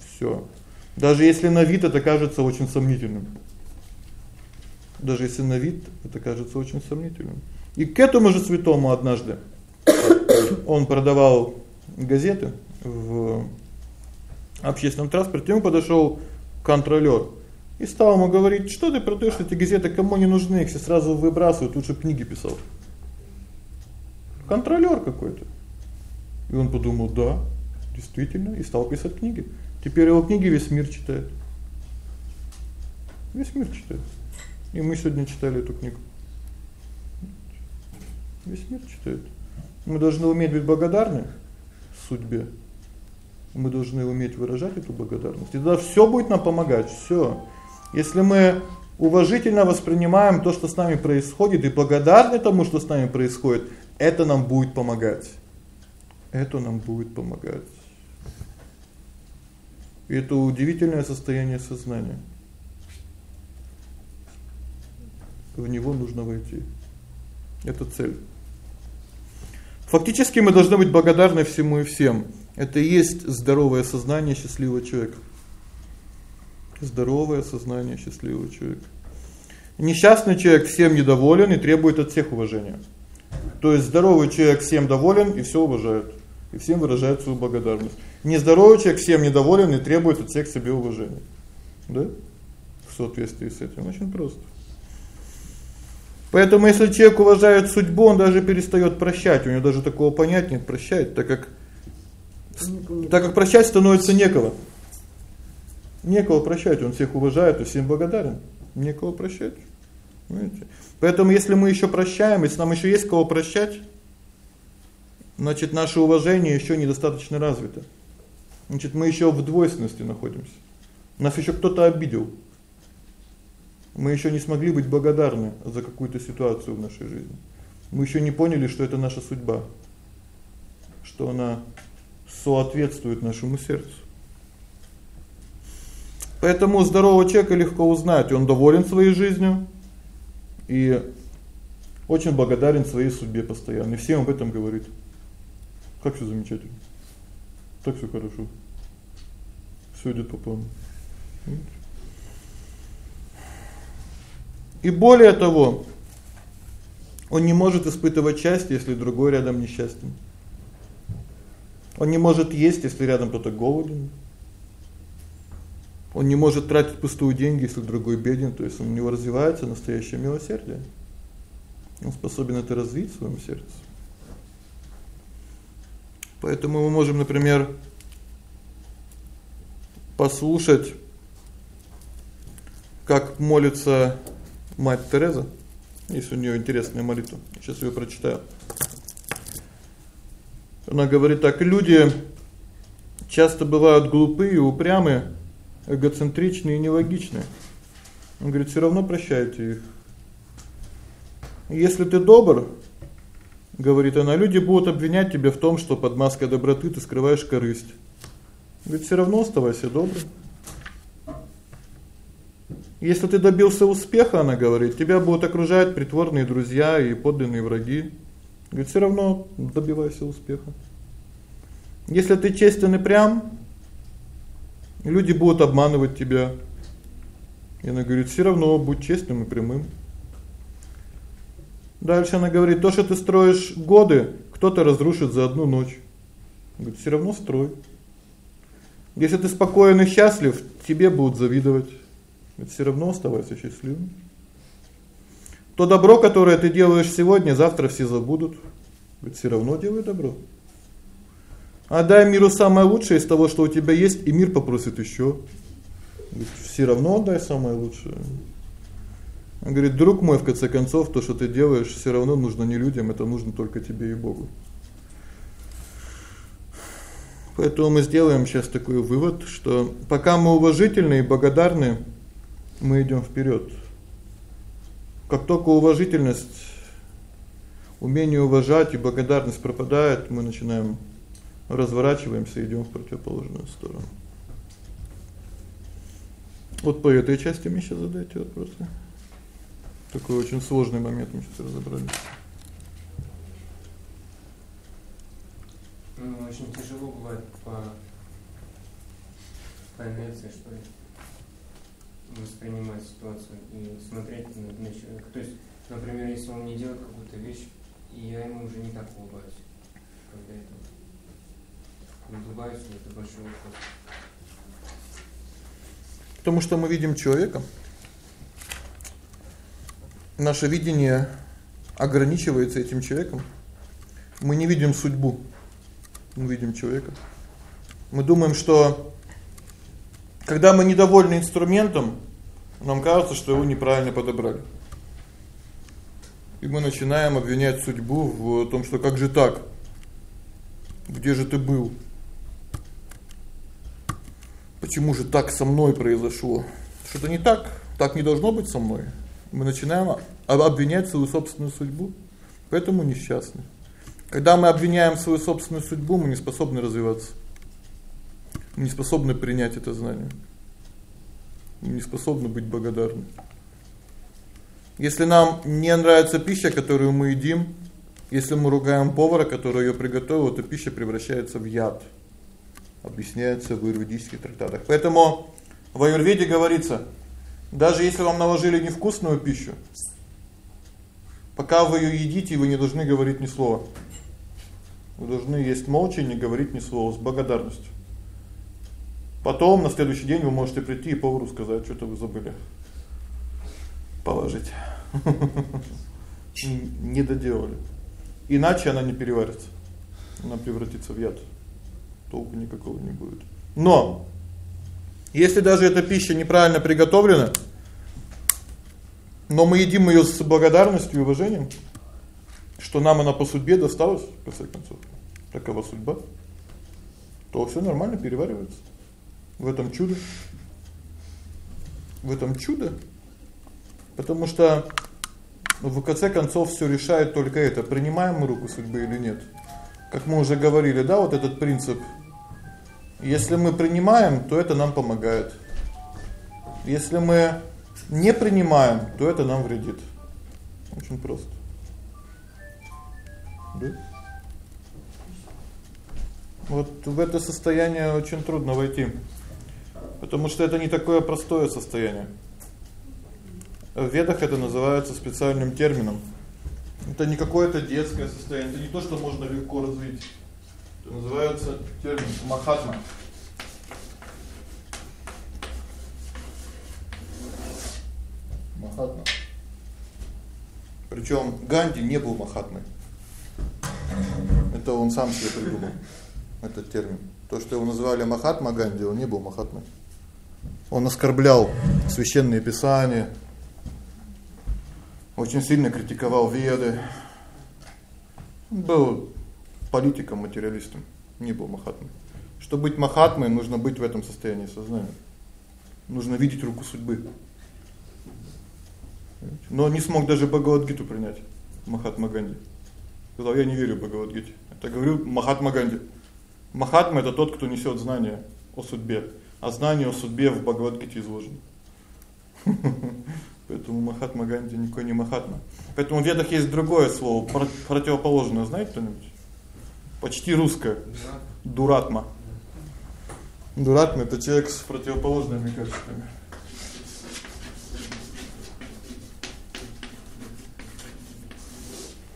Всё. Даже если на вид это кажется очень сомнительным. Даже если на вид это кажется очень сомнительным. И к этому же святому однажды он продавал газеты в общественном транспорте, к нему подошёл контролёр и стал ему говорить: "Что ты продаёшь эти газеты, кому не нужны, их все сразу выбрасывают, лучше книги писал". Контролёр какой-то. И он подумал: "Да, действительно", и стал писать книги. Теперь его книги весь мир читает. Весь мир читает. И мы сегодня читали эту книгу. Весь мир читает. Мы должны уметь быть благодарны судьбе мы должны уметь выражать эту благодарность. И тогда всё будет нам помогать, всё. Если мы уважительно воспринимаем то, что с нами происходит, и благодарны тому, что с нами происходит, это нам будет помогать. Это нам будет помогать. И это удивительное состояние сознания. В него нужно войти. Это цель. Фактически мы должны быть благодарны всему и всем. Это и есть здоровое сознание счастливого человека. Здоровое сознание счастливого человека. Несчастный человек всем недоволен и требует от всех уважения. То есть здоровый человек всем доволен и всё уважает, и всем выражает свою благодарность. Нездоровый человек всем недоволен и требует от всех себе уважения. Да? В соответствии с этим очень просто. Поэтому если человек уважает судьбу, он даже перестаёт прощать. У него даже такого понятия нет прощать, так как так как прощать становится некого. Некого прощать, он всех уважает и всем благодарен. Некого прощать. Понимаете? Поэтому если мы ещё прощаем, если нам ещё есть кого прощать, значит, наше уважение ещё недостаточно развито. Значит, мы ещё в двойственности находимся. Нас ещё кто-то обидел. Мы ещё не смогли быть благодарны за какую-то ситуацию в нашей жизни. Мы ещё не поняли, что это наша судьба. Что она соответствует нашему сердцу. Поэтому здорового человека легко узнать, он доволен своей жизнью и очень благодарен своей судьбе постоянно. И всем об этом говорит. Как всё замечательно. Так всё хорошо. Всё идёт по плану. И более того, он не может испытывать счастье, если другой рядом несчастен. Он не может есть, если рядом кто-то голоден. Он не может тратить пустую деньги, если другой беден, то есть у него развивается настоящее милосердие. Он способен это развить в своём сердце. Поэтому мы можем, например, послушать, как молится мать Тереза Есть у неё интересная молитва. Сейчас её прочитаю. Она говорит так: люди часто бывают глупые, упрямые, эгоцентричные и нелогичные. Он говорит: "Всё равно прощайте их. Если ты добр, говорит она, люди будут обвинять тебя в том, что под маской доброты ты скрываешь корысть. Говорит, всё равно оставайся добрым. Если ты добился успеха, она говорит, тебя будут окружать притворные друзья и подданные враги. Говорит, всё равно добивайся успеха. Если ты честен и прям, люди будут обманывать тебя. И она говорит: "Всё равно будь честным и прямым". Дальше она говорит: "То, что ты строишь годы, кто-то разрушит за одну ночь". Говорит: "Всё равно строй". Если ты спокоен и счастлив, тебе будут завидовать. Ведь всё равно оставайся счастливым. То добро, которое ты делаешь сегодня, завтра все забудут. Ведь всё равно делай добро. Отдай миру самое лучшее из того, что у тебя есть, и мир попросит ещё. Ведь всё равно отдай самое лучшее. Он говорит: "Друг мой, в конце концов, то, что ты делаешь, всё равно нужно не людям, это нужно только тебе и Богу". Поэтому мы сделаем сейчас такой вывод, что пока мы уважительны и благодарны, мы идём вперёд. Как только уважительность, умение уважать и благодарность пропадает, мы начинаем разворачиваемся и идём в противоположную сторону. Вот по этой части мне сейчас задайте вопросы. Такой очень сложный момент мы сейчас разобрали. Ну, очень тяжело бывает по по что воспринимать ситуацию и смотреть на, на человека. То есть, например, если он не делает какую-то вещь, и я ему уже не так улыбаюсь, когда это улыбаюсь, это большой вопрос. Потому что мы видим человека. Наше видение ограничивается этим человеком. Мы не видим судьбу. Мы видим человека. Мы думаем, что когда мы недовольны инструментом, нам кажется, что его неправильно подобрали. И мы начинаем обвинять судьбу в том, что как же так? Где же ты был? Почему же так со мной произошло? Что-то не так, так не должно быть со мной. Мы начинаем обвинять свою собственную судьбу, поэтому несчастны. Когда мы обвиняем свою собственную судьбу, мы не способны развиваться. Мы не способны принять это знание. Мы не способны быть благодарны. Если нам не нравится пища, которую мы едим, если мы ругаем повара, который её приготовил, то пища превращается в яд объясняется в аюрведических трактатах. Поэтому в аюрведе говорится: даже если вам наложили невкусную пищу, пока вы её едите, вы не должны говорить ни слова. Вы должны есть молча не говорить ни слова с благодарностью. Потом на следующий день вы можете прийти и повару сказать: "Что-то вы забыли положить". Не доделали. Иначе она не переварится. Она превратится в яд толку никакого не будет. Но если даже эта пища неправильно приготовлена, но мы едим её с благодарностью и уважением, что нам она по судьбе досталась, в конце концов. Такова судьба. То всё нормально переваривается. В этом чудо. В этом чудо. Потому что в конце концов всё решает только это: принимаем мы руку судьбы или нет. Как мы уже говорили, да, вот этот принцип если мы принимаем, то это нам помогает. Если мы не принимаем, то это нам вредит. Очень просто. Да? Вот в это состояние очень трудно войти. Потому что это не такое простое состояние. В ведах это называется специальным термином. Это не какое-то детское состояние, это не то, что можно легко развить. Называется термин махатма. Махатма. Причём Ганди не был махатмой. Это он сам себе придумал этот термин. То, что его называли Махатма Ганди, он не был махатмой. Он оскорблял священные писания. очень сильно критиковал Веды. Был политиком, материалистом, не был махатмой. Чтобы быть махатмой, нужно быть в этом состоянии сознания. Нужно видеть руку судьбы. Но не смог даже Бхагавад-гиту принять Махатма Ганди. Сказал: "Я не верю Бхагавад-гите". Это говорю Махатма Ганди. Махатма это тот, кто несёт знания о судьбе, а знания о судьбе в Бхагавад-гите изложены. Поэтому Махатма Ганди никакой не Махатма. Поэтому в ведах есть другое слово, противоположное, знаете кто-нибудь? Почти русское. Дуратма. Дуратма это человек с противоположными качествами.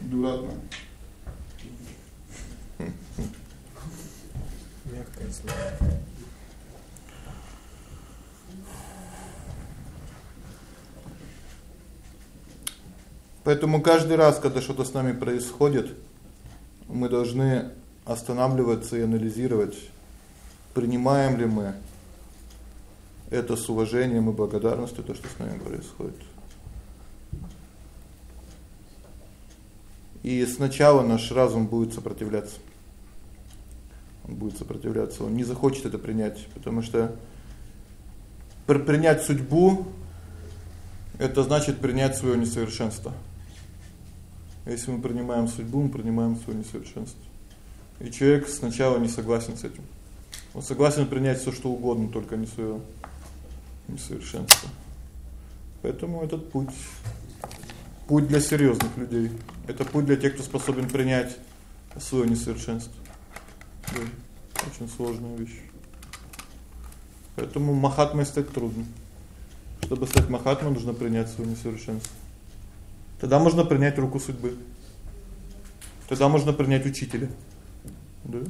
Дуратма. Мягкое слово. Поэтому каждый раз, когда что-то с нами происходит, мы должны останавливаться и анализировать, принимаем ли мы это с уважением и благодарностью то, что с нами происходит. И сначала наш разум будет сопротивляться. Он будет сопротивляться, он не захочет это принять, потому что принять судьбу это значит принять своё несовершенство. Если мы принимаем судьбу, мы принимаем своё несовершенство. И человек сначала не согласен с этим. Он согласен принять всё что угодно, только не своё несовершенство. Поэтому этот путь путь для серьёзных людей. Это путь для тех, кто способен принять своё несовершенство. Да, очень сложная вещь. Поэтому махатмой стать трудно. Чтобы стать махатмой, нужно принять своё несовершенство. Тогда можно принять руку судьбы. Тогда можно принять учителя. Да?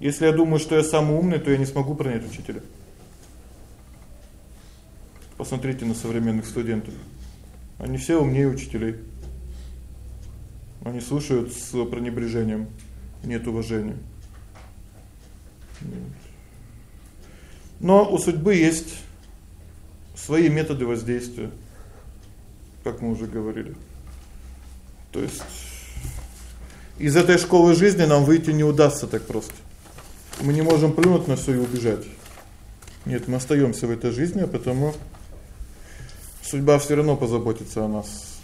Если я думаю, что я самый умный, то я не смогу принять учителя. Посмотрите на современных студентов. Они все умнее учителей. Они слушают с пренебрежением, нет уважения. Но у судьбы есть свои методы воздействия, как мы уже говорили. То есть из этой школы жизни нам выйти не удастся так просто. Мы не можем плюнуть на всё и убежать. Нет, мы остаёмся в этой жизни, а потому судьба всё равно позаботится о нас,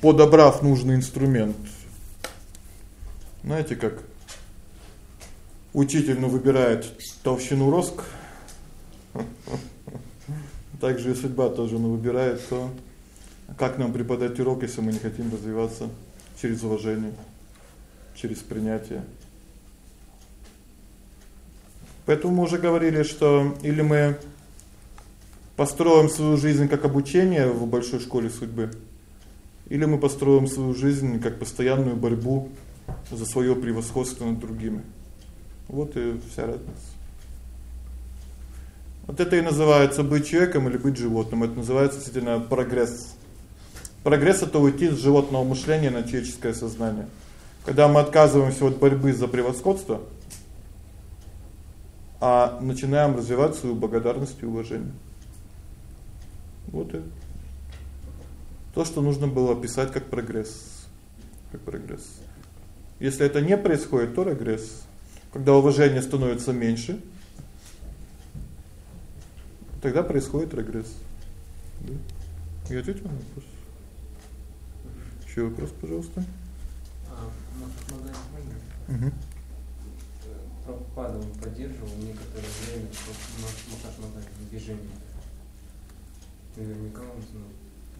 подобрав нужный инструмент. Знаете, как учитель ну выбирает толщину роск, так же и судьба тоже ну выбирает то, как нам преподать урок, если мы не хотим развиваться через уважение, через принятие. Поэтому мы уже говорили, что или мы построим свою жизнь как обучение в большой школе судьбы, или мы построим свою жизнь как постоянную борьбу за своё превосходство над другими. Вот и вся разница. Вот это и называется быть человеком или быть животным. Это называется действительно прогресс. Прогресс это уйти с животного мышления на человеческое сознание. Когда мы отказываемся от борьбы за превосходство, а начинаем развивать свою благодарность и уважение. Вот и то, что нужно было описать как прогресс. Как прогресс. Если это не происходит, то регресс. Когда уважение становится меньше, тогда происходит регресс. Да? Я ответил на вопрос. Ещё вопрос, пожалуйста. А, Угу. Прабхупада он поддерживал некоторое время Махатма движение. Наверняка он знал.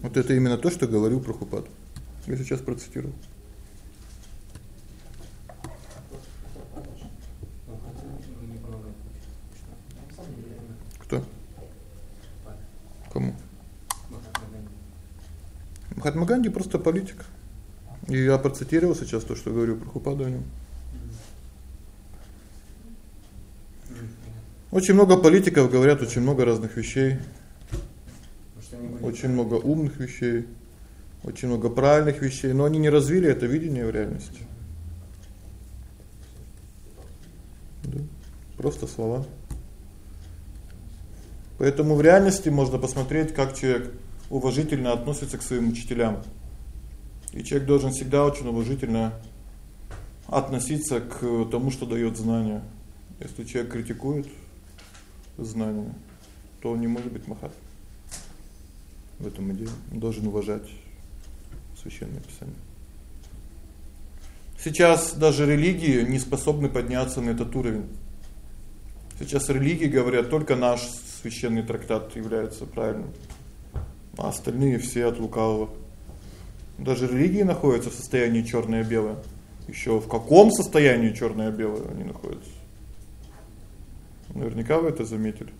Вот это именно то, что говорил Прабхупад. Я сейчас процитирую. Кто? Кому? Махатма Ганди просто политик. И я процитировал сейчас то, что говорю про нём. Очень много политиков говорят очень много разных вещей. Очень много умных вещей, очень много правильных вещей, но они не развили это видение в реальности. Да. Просто слова. Поэтому в реальности можно посмотреть, как человек уважительно относится к своим учителям. И человек должен всегда очень уважительно относиться к тому, что даёт знания. Если человек критикует знания, то он не может быть махат. В этом и. Он должен уважать священное писание. Сейчас даже религии не способны подняться на этот уровень. Сейчас религии говорят, только наш священный трактат является правильным. А остальные все от лукавого. Даже религии находятся в состоянии чёрное-белое. Ещё в каком состоянии чёрное-белое они находятся? Наверняка вы это заметили.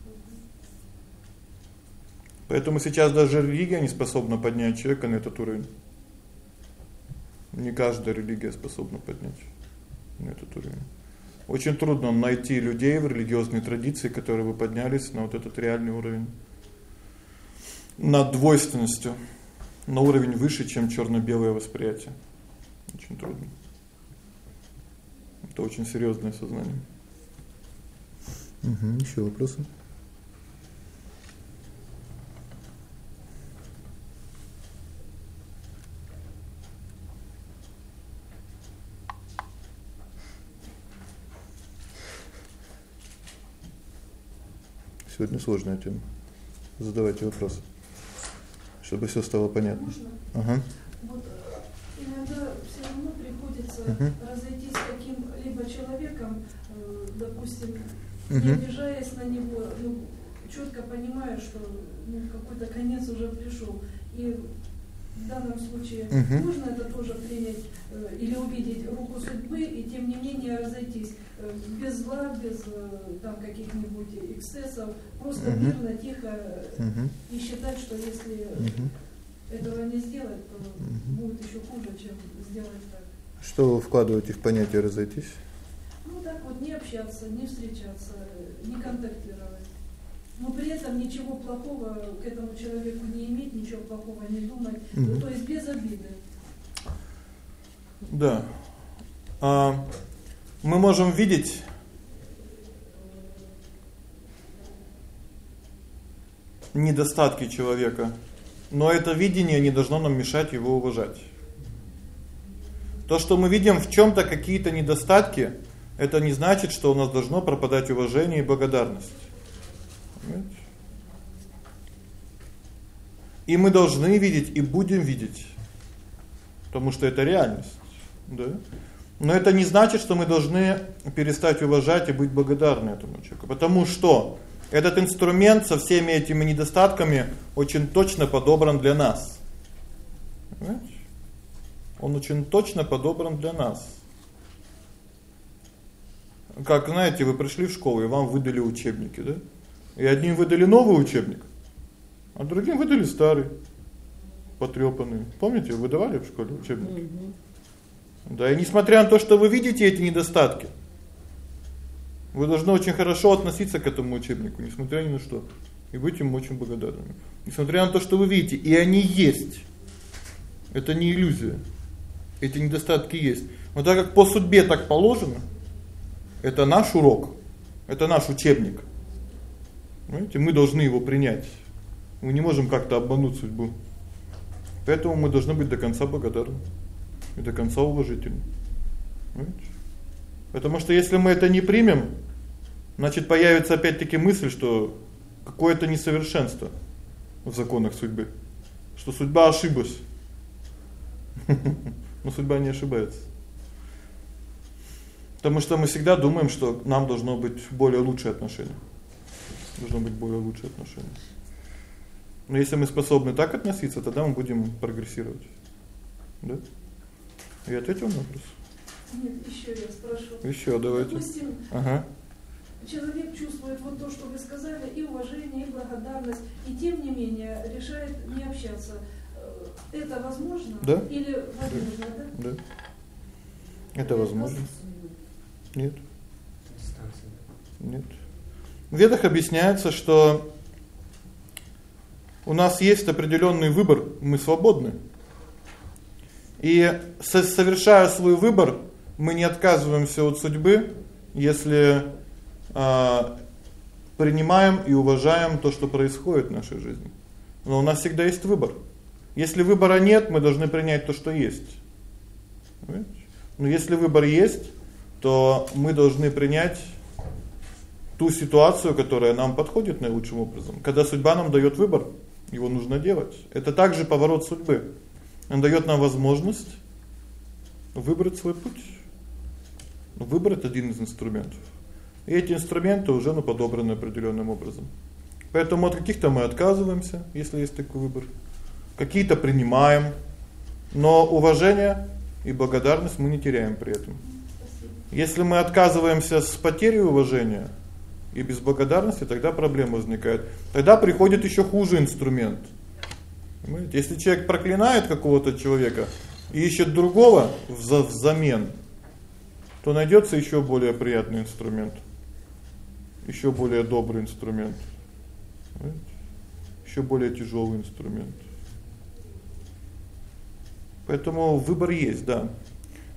Поэтому сейчас даже религия не способна поднять человека на этот уровень. Не каждая религия способна поднять на этот уровень. Очень трудно найти людей в религиозной традиции, которые бы поднялись на вот этот реальный уровень. Над двойственностью, на уровень выше, чем чёрно-белое восприятие. Очень трудно. Это очень серьёзное сознание. Угу, ещё вопросы? Сегодня сложная тема. Задавайте вопросы. Чтобы всё стало понятно. Можно? Ага. Вот э, иногда все равно приходится Мгм. разойтись с каким-либо человеком, э, допустим, не Угу. обижаясь на него, ну, четко понимая, что ну, какой-то конец уже пришел. И в данном случае Мгм. можно это тоже принять э, или увидеть руку судьбы и тем не менее разойтись без зла, без э, там каких-нибудь эксцессов, просто Мгм. мирно, тихо э, Угу. и считать, что если Угу. этого не сделать, то Мгм. будет еще хуже, чем сделать так. Что вы вкладываете в понятие разойтись? Ну так вот, не общаться, не встречаться, э, не контактировать. Но при этом ничего плохого к этому человеку не иметь, ничего плохого не думать. Мгм. Ну, то есть без обиды. Да. А мы можем видеть недостатки человека, но это видение не должно нам мешать его уважать. То, что мы видим в чём-то какие-то недостатки, это не значит, что у нас должно пропадать уважение и благодарность. Понимаете? И мы должны видеть и будем видеть, потому что это реальность, да? Но это не значит, что мы должны перестать уважать и быть благодарны этому человеку, потому что этот инструмент со всеми этими недостатками очень точно подобран для нас. Понимаете? Он очень точно подобран для нас. Как, знаете, вы пришли в школу, и вам выдали учебники, да? И одним выдали новый учебник, а другим выдали старый, потрёпанный. Помните, выдавали в школе учебники? Да, и несмотря на то, что вы видите эти недостатки, вы должны очень хорошо относиться к этому учебнику, несмотря ни на что, и быть ему очень благодарными. Несмотря на то, что вы видите, и они есть. Это не иллюзия. Эти недостатки есть. Но так как по судьбе так положено, это наш урок. Это наш учебник. Понимаете, мы должны его принять. Мы не можем как-то обмануть судьбу. Поэтому мы должны быть до конца благодарны и до конца уважительны. Понимаете? Потому что если мы это не примем, значит, появится опять-таки мысль, что какое-то несовершенство в законах судьбы, что судьба ошиблась. Но судьба не ошибается. Потому что мы всегда думаем, что нам должно быть более лучшее отношение. Должно быть более лучшее отношение. Но если мы способны так относиться, тогда мы будем прогрессировать. Да? Я ответил на вопрос. Нет, еще я спрошу. Ещё давайте. Допустим, Ага. человек чувствует вот то, что вы сказали, и уважение, и благодарность, и тем не менее решает не общаться. Э, Это возможно? Да. Или возможно, да? Да. Это возможно. Нет. Нет. В ведах объясняется, что у нас есть определённый выбор, мы свободны. И со совершая свой выбор, мы не отказываемся от судьбы, если а принимаем и уважаем то, что происходит в нашей жизни. Но у нас всегда есть выбор. Если выбора нет, мы должны принять то, что есть. Но если выбор есть, то мы должны принять ту ситуацию, которая нам подходит наилучшим образом. Когда судьба нам даёт выбор, его нужно делать. Это также поворот судьбы. Он даёт нам возможность выбрать свой путь. Выбрать один из инструментов. И эти инструменты уже ну подобраны определённым образом. Поэтому от каких-то мы отказываемся, если есть такой выбор. Какие-то принимаем, но уважение и благодарность мы не теряем при этом. Если мы отказываемся с потерей уважения и без благодарности, тогда проблема возникает. Тогда приходит ещё хуже инструмент. Понимаете? Если человек проклинает какого-то человека и ищет другого взамен, то найдётся ещё более приятный инструмент. Ещё более добрый инструмент. Ещё более тяжёлый инструмент. Поэтому выбор есть, да.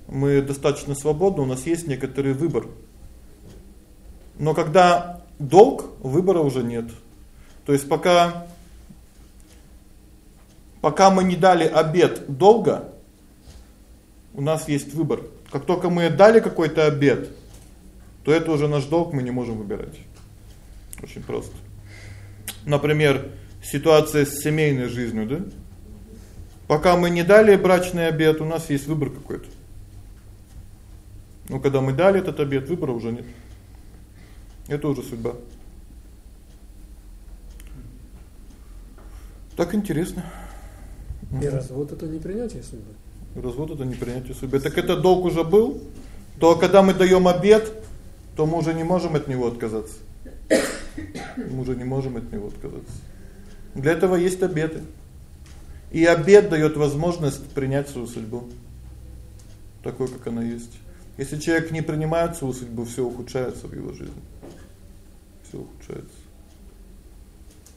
Мы достаточно свободны, у нас есть некоторый выбор. Но когда долг, выбора уже нет. То есть пока пока мы не дали обет долга, у нас есть выбор. Как только мы дали какой-то обет, то это уже наш долг, мы не можем выбирать. Очень просто. Например, ситуация с семейной жизнью, да? Пока мы не дали брачный обет, у нас есть выбор какой-то. Но когда мы дали этот обет, выбора уже нет. Это уже судьба. Так интересно. И развод это не принятие судьбы. Развод это не принятие судьбы. Так это долг уже был, то когда мы даём обет, то мы уже не можем от него отказаться. Мы уже не можем от него отказаться. Для этого есть обеты. И обет даёт возможность принять свою судьбу такой, как она есть. Если человек не принимает свою судьбу, всё ухудшается в его жизни. Всё ухудшается.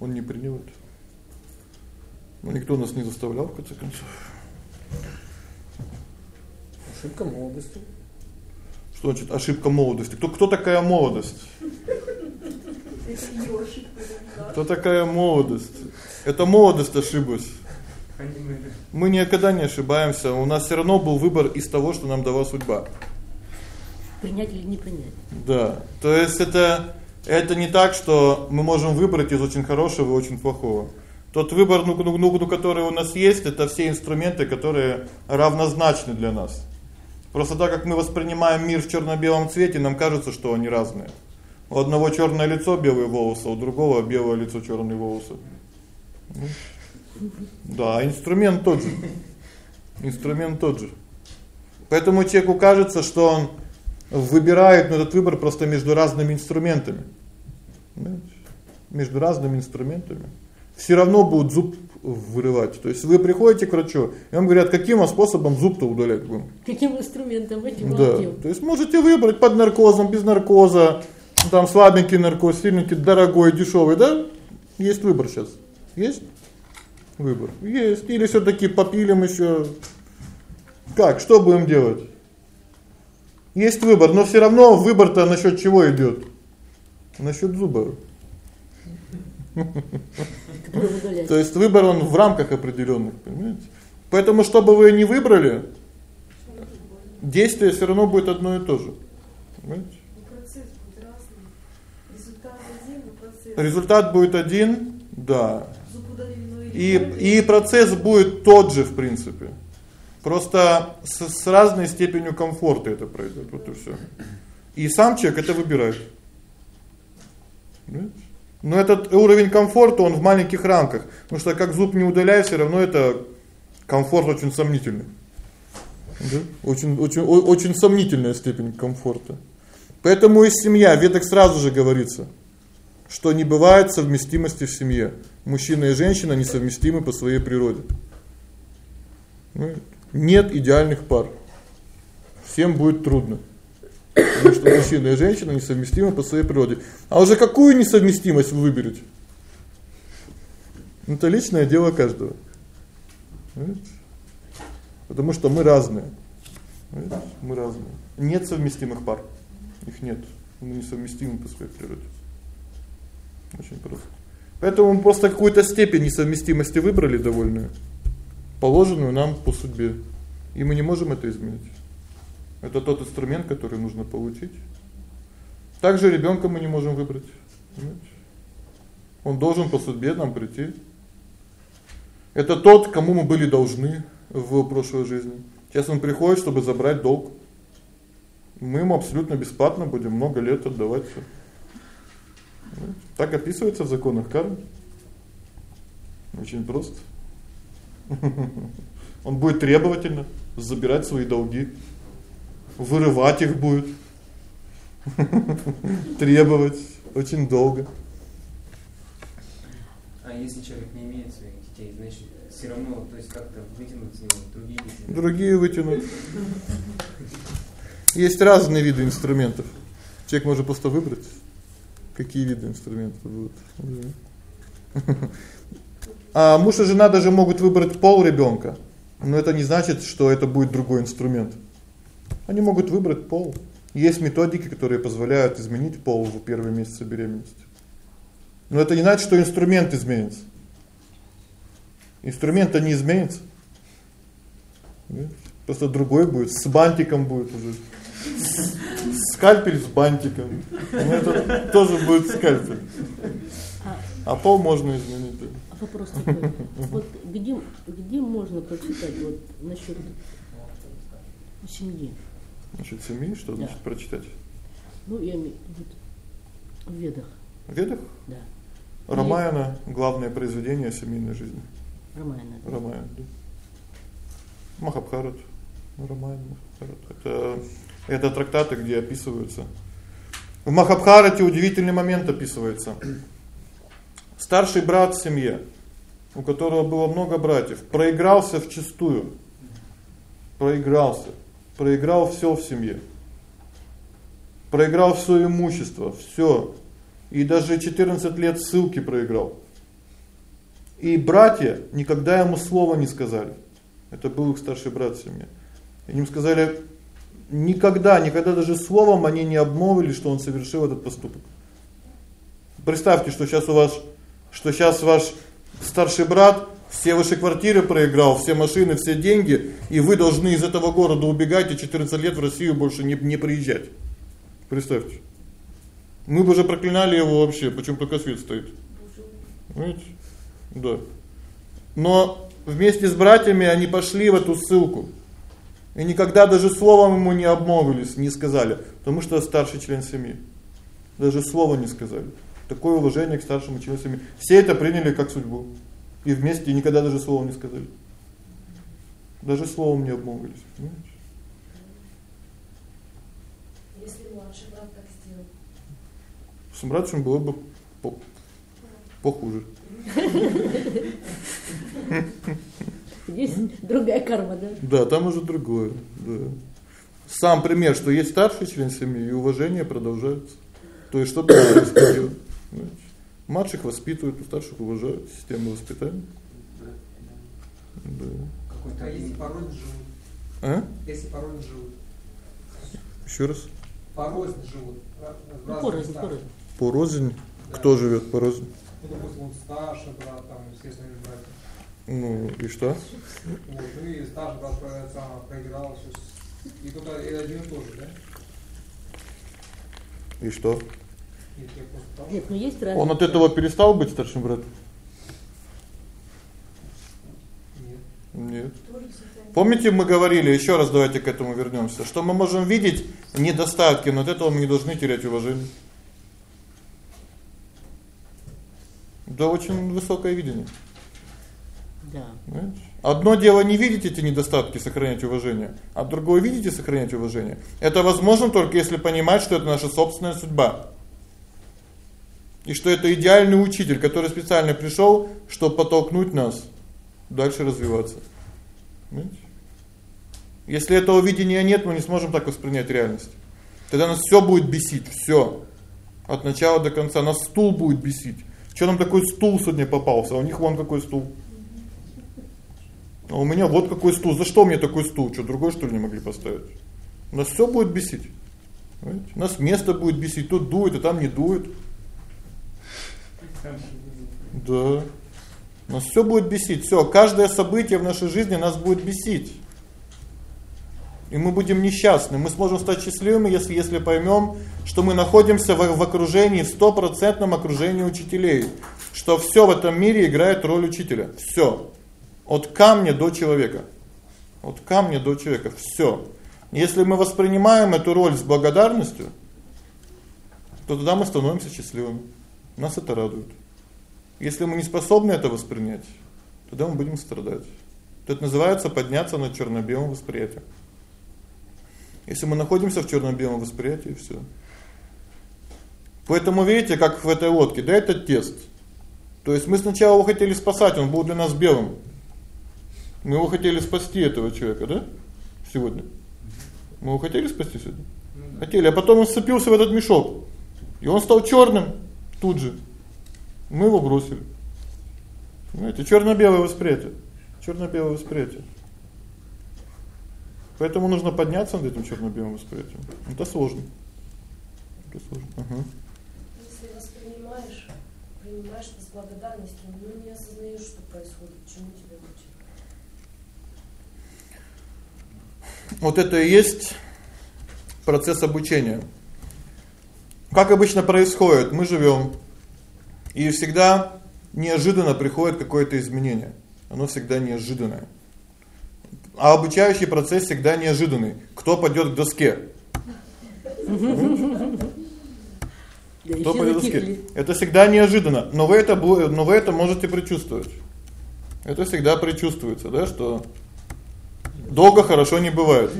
Он не принимает. Но никто нас не заставлял в конце концов. Ошибка молодости. Что значит ошибка молодости? Кто кто такая молодость? Кто такая молодость? Это молодость ошиблась. Мы никогда не ошибаемся. У нас всё равно был выбор из того, что нам дала судьба. Принять или не принять. Да. То есть это это не так, что мы можем выбрать из очень хорошего и очень плохого. Тот выбор, ну, ну, ну, который у нас есть, это все инструменты, которые равнозначны для нас. Просто так как мы воспринимаем мир в чёрно-белом цвете, нам кажется, что они разные. У одного чёрное лицо, белые волосы, у другого белое лицо, чёрные волосы. Да, инструмент тот же. Инструмент тот же. Поэтому человеку кажется, что он выбирает, но этот выбор просто между разными инструментами. Между разными инструментами. Всё равно будут зуб вырывать. То есть вы приходите к врачу, и вам говорят, каким способом зуб-то удалять будем? Каким инструментом этим Да. То есть можете выбрать под наркозом, без наркоза, там слабенький наркоз, сильненький, дорогой, дешёвый, да? Есть выбор сейчас. Есть? Выбор. Есть. Или всё-таки попилим ещё. Как, что будем делать? Есть выбор, но всё равно выбор-то насчёт чего идёт? Насчёт зуба. То есть выбор он в рамках определённых, понимаете? Поэтому чтобы вы не выбрали, действие всё равно будет одно и то же. Понимаете? Результат будет один, да. И и процесс будет тот же, в принципе. Просто с, с разной степенью комфорта это произойдет, вот и всё. И сам человек это выбирает. Понимаете? Но этот уровень комфорта, он в маленьких рамках, потому что как зуб не удаляй, всё равно это комфорт очень сомнительный. Да? Очень очень очень сомнительная степень комфорта. Поэтому и семья, в ведах сразу же говорится, что не бывает совместимости в семье. Мужчина и женщина несовместимы по своей природе. Нет идеальных пар. Всем будет трудно. Потому что мужчина и женщина несовместимы по своей природе. А уже какую несовместимость вы выберете? Это личное дело каждого. Понимаете? Потому что мы разные. Понимаете? Мы разные. Нет совместимых пар. Их нет. Мы несовместимы по своей природе. Очень просто. Поэтому мы просто какую-то степень несовместимости выбрали довольную. положенную нам по судьбе. И мы не можем это изменить. Это тот инструмент, который нужно получить. Также ребёнка мы не можем выбрать. Понимаете? Он должен по судьбе нам прийти. Это тот, кому мы были должны в прошлой жизни. Сейчас он приходит, чтобы забрать долг. Мы ему абсолютно бесплатно будем много лет отдавать всё. Так описывается в законах кармы. Очень просто. Он будет требовательно забирать свои долги, вырывать их будет. Требовать очень долго. А если человек не имеет своих детей, значит, всё равно, то есть как-то вытянуть с него другие дети. Другие вытянуть. Есть разные виды инструментов. Человек может просто выбрать, какие виды инструментов будут. А муж и жена даже могут выбрать пол ребёнка. Но это не значит, что это будет другой инструмент. Они могут выбрать пол. Есть методики, которые позволяют изменить пол в первые месяцы беременности. Но это не значит, что инструмент изменится. Инструмент-то не изменится. Просто другой будет, с бантиком будет уже. Скальпель с бантиком. Ну это тоже будет скальпель. А пол можно изменить. Да. Вопрос такой. Вот где где можно прочитать вот насчёт семьи? Насчёт семьи, что Да. значит прочитать? Ну, я имею вот в Ведах, В Ведах? да. Рамаяна главное произведение о семейной жизни. Романа. да. Рамаяна, да. Махабхарат. Рамаяна, Махабхарат. Это это трактаты, где описываются. В Махабхарате удивительный момент описывается. Старший брат в семье, у которого было много братьев, проигрался в чистую. Проигрался. Проиграл всё в семье. Проиграл всё имущество, всё. И даже 14 лет ссылки проиграл. И братья никогда ему слова не сказали. Это был их старший брат в семье. И им сказали: никогда, никогда даже словом они не обмолвили, что он совершил этот поступок. Представьте, что сейчас у вас что сейчас ваш старший брат все ваши квартиры проиграл, все машины, все деньги, и вы должны из этого города убегать и 14 лет в Россию больше не не приезжать. Представьте. Мы бы уже проклинали его вообще, почему только свет стоит. Понимаете? Да. Но вместе с братьями они пошли в эту ссылку. И никогда даже словом ему не обмолвились, не сказали, потому что старший член семьи. Даже слова не сказали. Такое уважение к старшему члену семьи. Все это приняли как судьбу. И вместе никогда даже слова не сказали. Даже словом не обмолвились, понимаете? Если младший брат так сделал. С младшим было бы по похуже. Здесь другая карма, да? Да, там уже другое, да. Сам пример, что есть старший член семьи, и уважение продолжается. То есть что происходило? Понимаете? Младших воспитывают, старших уважают, система воспитания. Да. Какой-то А если один порознь живут? А? Если порознь живут? Ещё раз. Порознь живут. Ну, порознь, порознь. Порознь. Да. Кто живёт порознь? Ну, допустим, вот старший брат, там, все остальные братья. Ну, и что? Вот, ну и старший брат про- сам проиграл, и тут и один и тот же, да? И что? Нет, ну есть разница. Он от этого перестал быть старшим братом? Нет. Нет. Помните, мы говорили, ещё раз давайте к этому вернёмся, что мы можем видеть недостатки, но от этого мы не должны терять уважение. Да очень высокое видение. Да. Понимаете? Одно дело не видеть эти недостатки, сохранять уважение, а другое видеть и сохранять уважение. Это возможно только если понимать, что это наша собственная судьба. И что это идеальный учитель, который специально пришёл, чтобы подтолкнуть нас дальше развиваться. Понимаете? Если этого видения нет, мы не сможем так воспринять реальность. Тогда нас всё будет бесить, всё. От начала до конца нас стул будет бесить. Что нам такой стул сегодня попался? А у них вон какой стул. А у меня вот какой стул. За что мне такой стул? Что, другой что ли не могли поставить? Нас всё будет бесить. Понимаете? Нас место будет бесить, тут дует, а там не дует. Да. Нас все будет бесить. все, каждое событие в нашей жизни нас будет бесить. И мы будем несчастны. Мы сможем стать счастливыми, если если поймем, что мы находимся в, в окружении, в стопроцентном окружении учителей, что все в этом мире играет роль учителя. все, От камня до человека. От камня до человека все. Если мы воспринимаем эту роль с благодарностью, то тогда мы становимся счастливыми. Нас это радует. Если мы не способны это воспринять, тогда мы будем страдать. Это называется подняться над черно-белым восприятием. Если мы находимся в черно-белом восприятии, всё. Поэтому видите, как в этой лодке, да, это тест. То есть мы сначала его хотели спасать, он был для нас белым. Мы его хотели спасти этого человека, да? Сегодня. Мы его хотели спасти сегодня. Хотели, а потом он сцепился в этот мешок. И он стал чёрным тут же. Мы его бросили. Понимаете, чёрно-белое восприятие. Чёрно-белое восприятие. Поэтому нужно подняться над этим чёрно-белым восприятием. Это сложно. Это сложно. Ага. Если воспринимаешь, принимаешь это с благодарностью, но не осознаешь, что происходит, чему тебя учат. Вот это и есть процесс обучения. Как обычно происходит? Мы живём и всегда неожиданно приходит какое-то изменение. Оно всегда неожиданное. А обучающий процесс всегда неожиданный. Кто пойдёт к доске? Кто пойдёт к доске? Это всегда неожиданно, но вы это но вы это можете предчувствовать. Это всегда предчувствуется, да, что долго хорошо не бывает.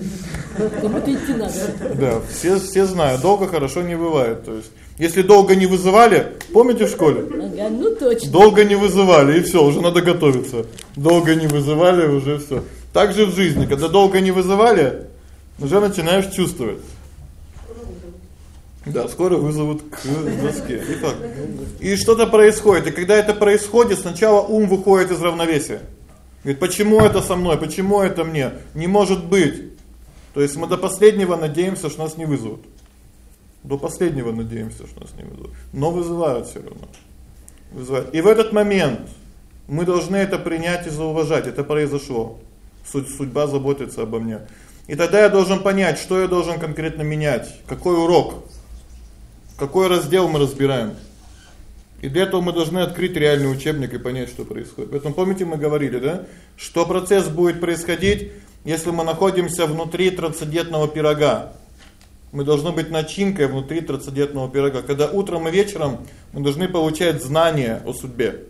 Кому-то идти надо. Да, все все знают, долго хорошо не бывает. То есть, если долго не вызывали, помните в школе? Ага, ну точно. Долго не вызывали и всё, уже надо готовиться. Долго не вызывали, уже всё. Так же в жизни, когда долго не вызывали, уже начинаешь чувствовать. Да, скоро вызовут к доске. Итак, и что-то происходит. И когда это происходит, сначала ум выходит из равновесия. Говорит: "Почему это со мной? Почему это мне? Не может быть". То есть мы до последнего надеемся, что нас не вызовут. До последнего надеемся, что нас не вызовут. Но вызывают всё равно. Вызывают. И в этот момент мы должны это принять и зауважать. Это произошло. Суть судьба заботится обо мне. И тогда я должен понять, что я должен конкретно менять, какой урок, какой раздел мы разбираем. И для этого мы должны открыть реальный учебник и понять, что происходит. Поэтому помните, мы говорили, да, что процесс будет происходить, если мы находимся внутри трансцендентного пирога. Мы должны быть начинкой внутри трансцендентного пирога. Когда утром и вечером мы должны получать знания о судьбе.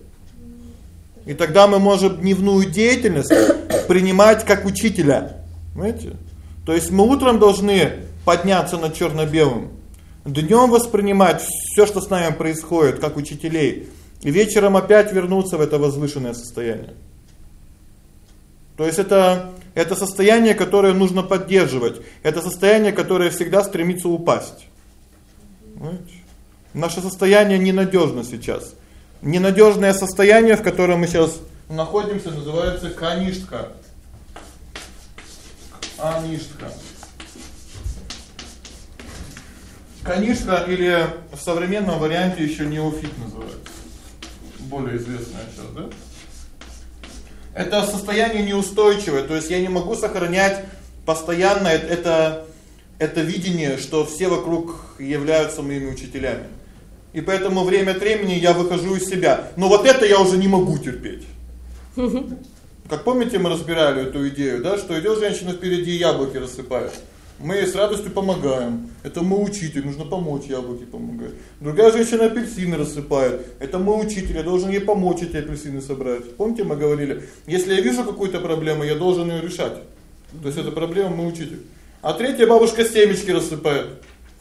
И тогда мы можем дневную деятельность принимать как учителя. Понимаете? То есть мы утром должны подняться над чёрно-белым, днём воспринимать всё, что с нами происходит, как учителей, и вечером опять вернуться в это возвышенное состояние. То есть это это состояние, которое нужно поддерживать. Это состояние, которое всегда стремится упасть. Понимаете? Наше состояние ненадёжно сейчас. Ненадёжное состояние, в котором мы сейчас находимся, называется каништка. Аништка. Каништка или в современном варианте ещё неофит называется. Более известная сейчас, да? Это состояние неустойчивое, то есть я не могу сохранять постоянно это это видение, что все вокруг являются моими учителями. И поэтому время от времени я выхожу из себя. Но вот это я уже не могу терпеть. Как помните, мы разбирали эту идею, да, что идёт женщина впереди яблоки рассыпает. Мы ей с радостью помогаем. Это мы учитель, нужно помочь яблоки помогать. Другая женщина апельсины рассыпает. Это мы учитель, я должен ей помочь эти апельсины собрать. Помните, мы говорили, если я вижу какую-то проблему, я должен её решать. То есть это проблема мы учитель. А третья бабушка семечки рассыпает.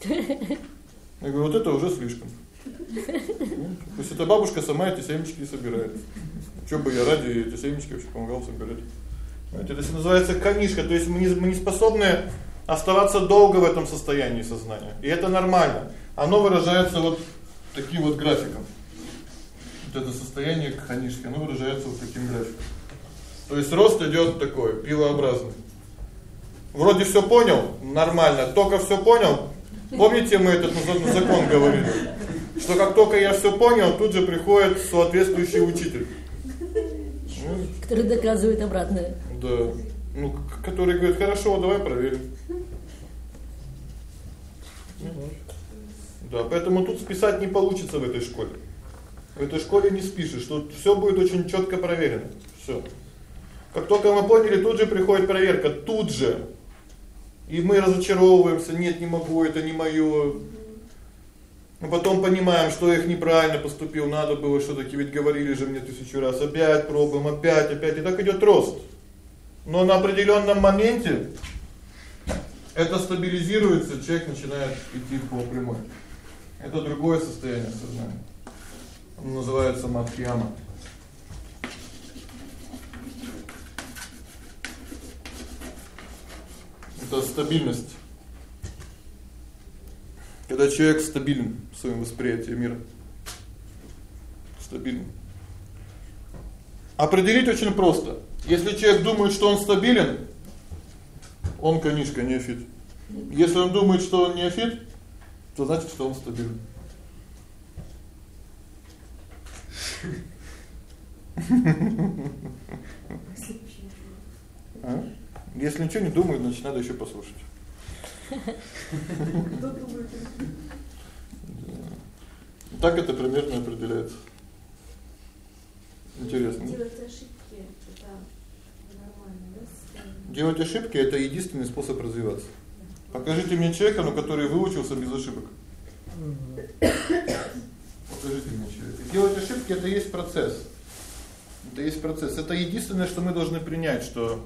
Я говорю, вот это уже слишком. То есть эта бабушка сама эти семечки собирает. Что бы я ради эти семечки вообще помогал собирать. Знаете, это называется канишка, то есть мы не мы не способны оставаться долго в этом состоянии сознания. И это нормально. Оно выражается вот таким вот графиком. Вот это состояние канишки, оно выражается вот таким графиком. То есть рост идёт такой, пилообразный. Вроде всё понял, нормально, только всё понял. Помните, мы этот закон говорили, что как только я всё понял, тут же приходит соответствующий учитель. Который доказывает обратное. Да. Ну, который говорит: "Хорошо, давай проверим". Да, поэтому тут списать не получится в этой школе. В этой школе не спишешь, тут всё будет очень чётко проверено. Всё. Как только мы поняли, тут же приходит проверка, тут же. И мы разочаровываемся: "Нет, не могу, это не моё". Мы потом понимаем, что их неправильно поступил, надо было что-таки, ведь говорили же мне тысячу раз, опять пробуем, опять, опять, и так идёт рост. Но на определённом моменте это стабилизируется, человек начинает идти по прямой. Это другое состояние сознания. Оно называется мадхьяма. Это стабильность. Когда человек стабилен в своем восприятии мира. Стабилен. Определить очень просто. Если человек думает, что он стабилен, он, конечно, неофит. Если он думает, что он неофит, то значит, что он стабилен. А? Если ничего не думает, значит, надо ещё послушать. Так это примерно определяется. Интересно. Делать ошибки это нормально, да? состояние? Делать ошибки это единственный способ развиваться. Покажите мне человека, ну, который выучился без ошибок. Покажите мне человека. Делать ошибки это есть процесс. Это есть процесс. Это единственное, что мы должны принять, что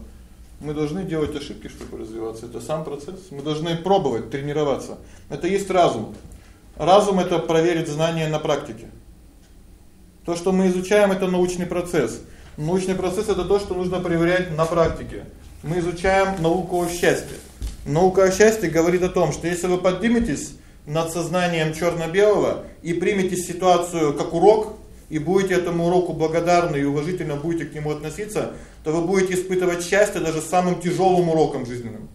мы должны делать ошибки, чтобы развиваться. Это сам процесс. Мы должны пробовать, тренироваться. Это есть разум. Разум это проверить знания на практике. То, что мы изучаем это научный процесс. Научный процесс это то, что нужно проверять на практике. Мы изучаем науку о счастье. Наука о счастье говорит о том, что если вы подниметесь над сознанием чёрно-белого и примете ситуацию как урок и будете этому уроку благодарны и уважительно будете к нему относиться, то вы будете испытывать счастье даже самым тяжёлым уроком жизненным.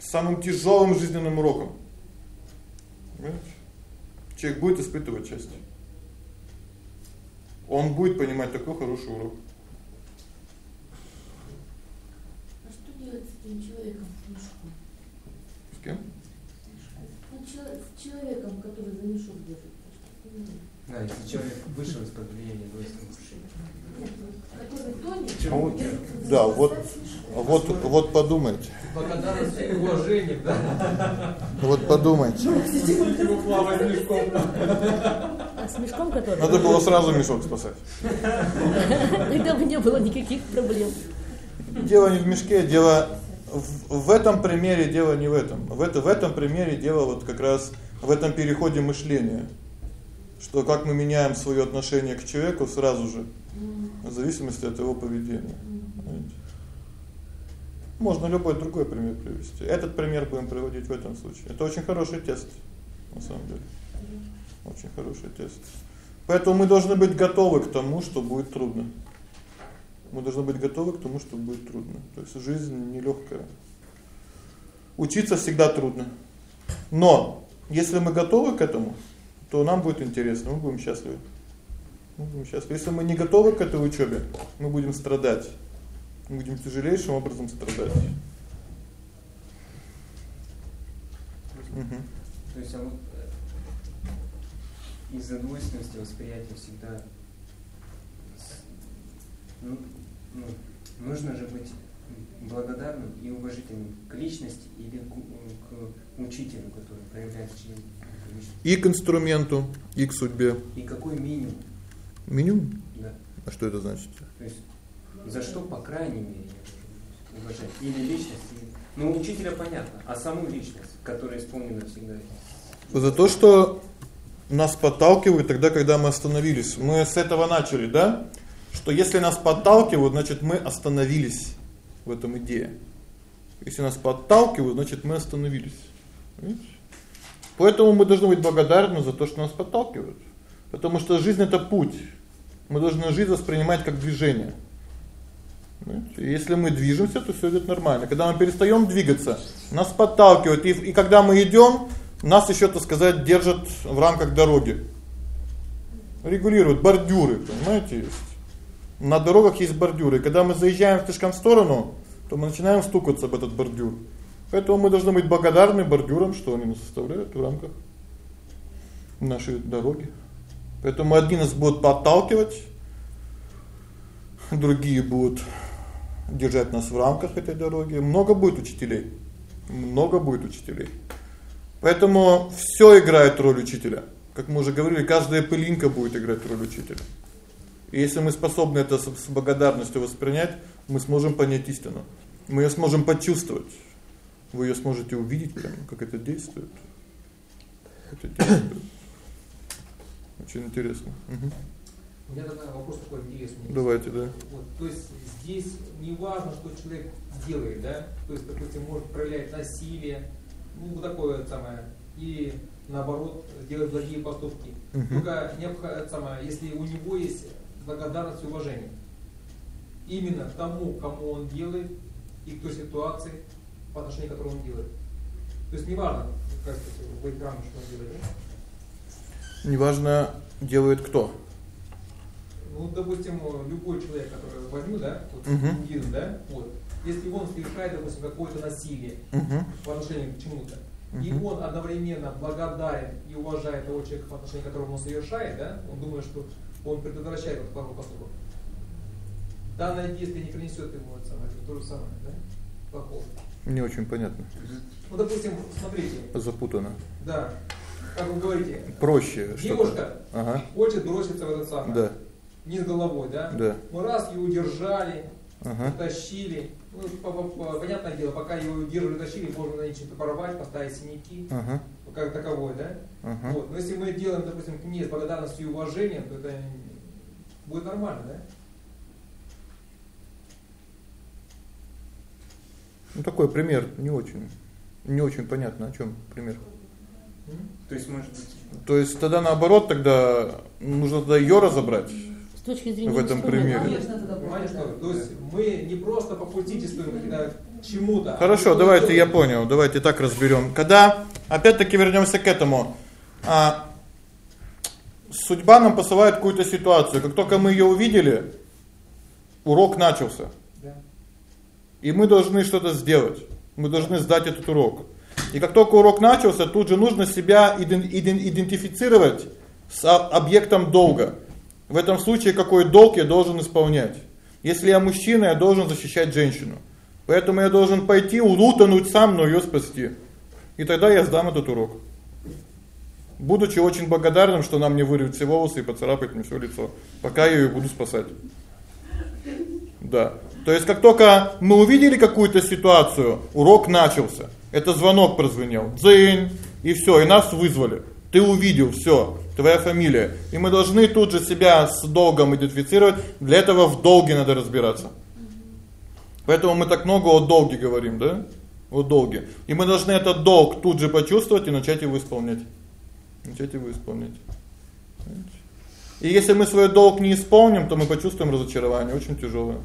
Самым тяжёлым жизненным уроком. Понимаете? Человек будет испытывать счастье. Он будет понимать такой хороший урок. А что делать с этим человеком с мешком? С кем? Ну, с человеком, который за мешок держит. Ну, Да, если человек вышел из-под влияния двойственного мышления. Нет, который тонет, вот, держится да, вот вот вот подумайте. Благодарность и уважение, да. Вот подумайте. Мешком. А с мешком, который... Надо было сразу мешок спасать. Тогда бы не было никаких проблем. Дело не в мешке, дело в, этом примере дело не в этом. В это в этом примере дело вот как раз в этом переходе мышления. Что как мы меняем своё отношение к человеку сразу же в зависимости от его поведения. Можно любой другой пример привести. Этот пример будем приводить в этом случае. Это очень хороший тест на самом деле. Очень хороший тест. Поэтому мы должны быть готовы к тому, что будет трудно. Мы должны быть готовы к тому, что будет трудно. То есть жизнь нелёгкая. Учиться всегда трудно. Но если мы готовы к этому, то нам будет интересно, мы будем счастливы. Мы будем счастливы. Если мы не готовы к этой учёбе, мы будем страдать. Мы будем тяжелейшим образом страдать. Угу. То есть а вот э, из-за двойственности восприятия всегда ну, ну, нужно же быть благодарным и уважительным к личности или к, к учителю, который проявляется через личность. И к инструменту, и к судьбе. И какой минимум, Минимум? да. А что это значит? То есть за что, по крайней мере, уважать. Или личность, или... Ну, учителя понятно, а саму личность, которая исполнена всегда. За то, что нас подталкивают тогда, когда мы остановились. Мы с этого начали, да? Что если нас подталкивают, значит, мы остановились в этом идее. Если нас подталкивают, значит, мы остановились. Видите? Поэтому мы должны быть благодарны за то, что нас подталкивают. Потому что жизнь это путь. Мы должны жизнь воспринимать как движение. Понимаете? И Если мы движемся, то всё идёт нормально. Когда мы перестаём двигаться, нас подталкивают, и и когда мы идём, нас ещё, так сказать, держат в рамках дороги. Регулируют бордюры, понимаете. На дорогах есть бордюры. Когда мы заезжаем слишком в сторону, то мы начинаем стукаться об этот бордюр. Поэтому мы должны быть благодарны бордюрам, что они нас составляют в рамках нашей дороги. Поэтому одни нас будут подталкивать, другие будут держать нас в рамках этой дороги. Много будет учителей. Много будет учителей. Поэтому всё играет роль учителя. Как мы уже говорили, каждая пылинка будет играть роль учителя. И если мы способны это с благодарностью воспринять, мы сможем понять истину. Мы её сможем почувствовать. Вы её сможете увидеть прямо, как это действует. Это действует. Очень интересно. Угу. У меня тогда вопрос такой интересный. Давайте, да. Вот, то есть здесь не важно, что человек делает, да? То есть, допустим, может проявлять насилие, ну, такое самое, и наоборот делать благие поступки. Угу. Только необходимо самое, если у него есть благодарность и уважение именно тому, кому он делает, и к той ситуации, по отношению к которой он делает. То есть неважно, как сказать, в экране, что он делает. Да? Неважно, делает кто. Ну, допустим, любой человек, который возьму, да, вот, Мгм. индивид, да, вот, если он совершает, допустим, какое-то насилие Угу. по отношению к чему-то, и Мгм. он одновременно благодарен и уважает того человека, по отношению к которому он совершает, да, он думает, что он предотвращает этот плохой поступок. Данное действие не принесет ему это самое, то же самое, да, плохого. Не очень понятно. Ну, допустим, смотрите, Запутано. да, как вы говорите, Проще девушка Ага. хочет броситься в этот самый, Да. вниз головой, да, Да. мы раз ее удержали, Ага. тащили. Ну, по- по- по- понятное дело, пока его удерживали, тащили, можно на ней что-то порвать, поставить синяки, Ага. Как таковой, да? Ага. Вот. Но если мы делаем, допустим, к ней с благодарностью и уважением, то это будет нормально, да? Ну такой пример не очень не очень понятно, о чём пример. То есть, может быть, То есть тогда наоборот, тогда нужно тогда её разобрать. С точки зрения В этом примере. Конечно, тогда что? То есть мы не просто попустительствуем когда чему-то. а Хорошо, мы давайте я понял. Давайте так разберём. Когда опять-таки вернёмся к этому. А судьба нам посылает какую-то ситуацию. Как только мы её увидели, урок начался. И мы должны что-то сделать. Мы должны сдать этот урок. И как только урок начался, тут же нужно себя иден- иден- идентифицировать с объектом долга. В этом случае какой долг я должен исполнять? Если я мужчина, я должен защищать женщину. Поэтому я должен пойти утонуть сам, но её спасти. И тогда я сдам этот урок. Будучи очень благодарным, что нам не вырвет все волосы и поцарапает мне всё лицо, пока я её буду спасать. Да. То есть как только мы увидели какую-то ситуацию, урок начался. Это звонок прозвенел. Дзынь, и всё, и нас вызвали. Ты увидел всё, твоя фамилия. И мы должны тут же себя с долгом идентифицировать. Для этого в долге надо разбираться. Поэтому мы так много о долге говорим, да? О долге. И мы должны этот долг тут же почувствовать и начать его исполнять. Начать его исполнять. И если мы свой долг не исполним, то мы почувствуем разочарование очень тяжёлое.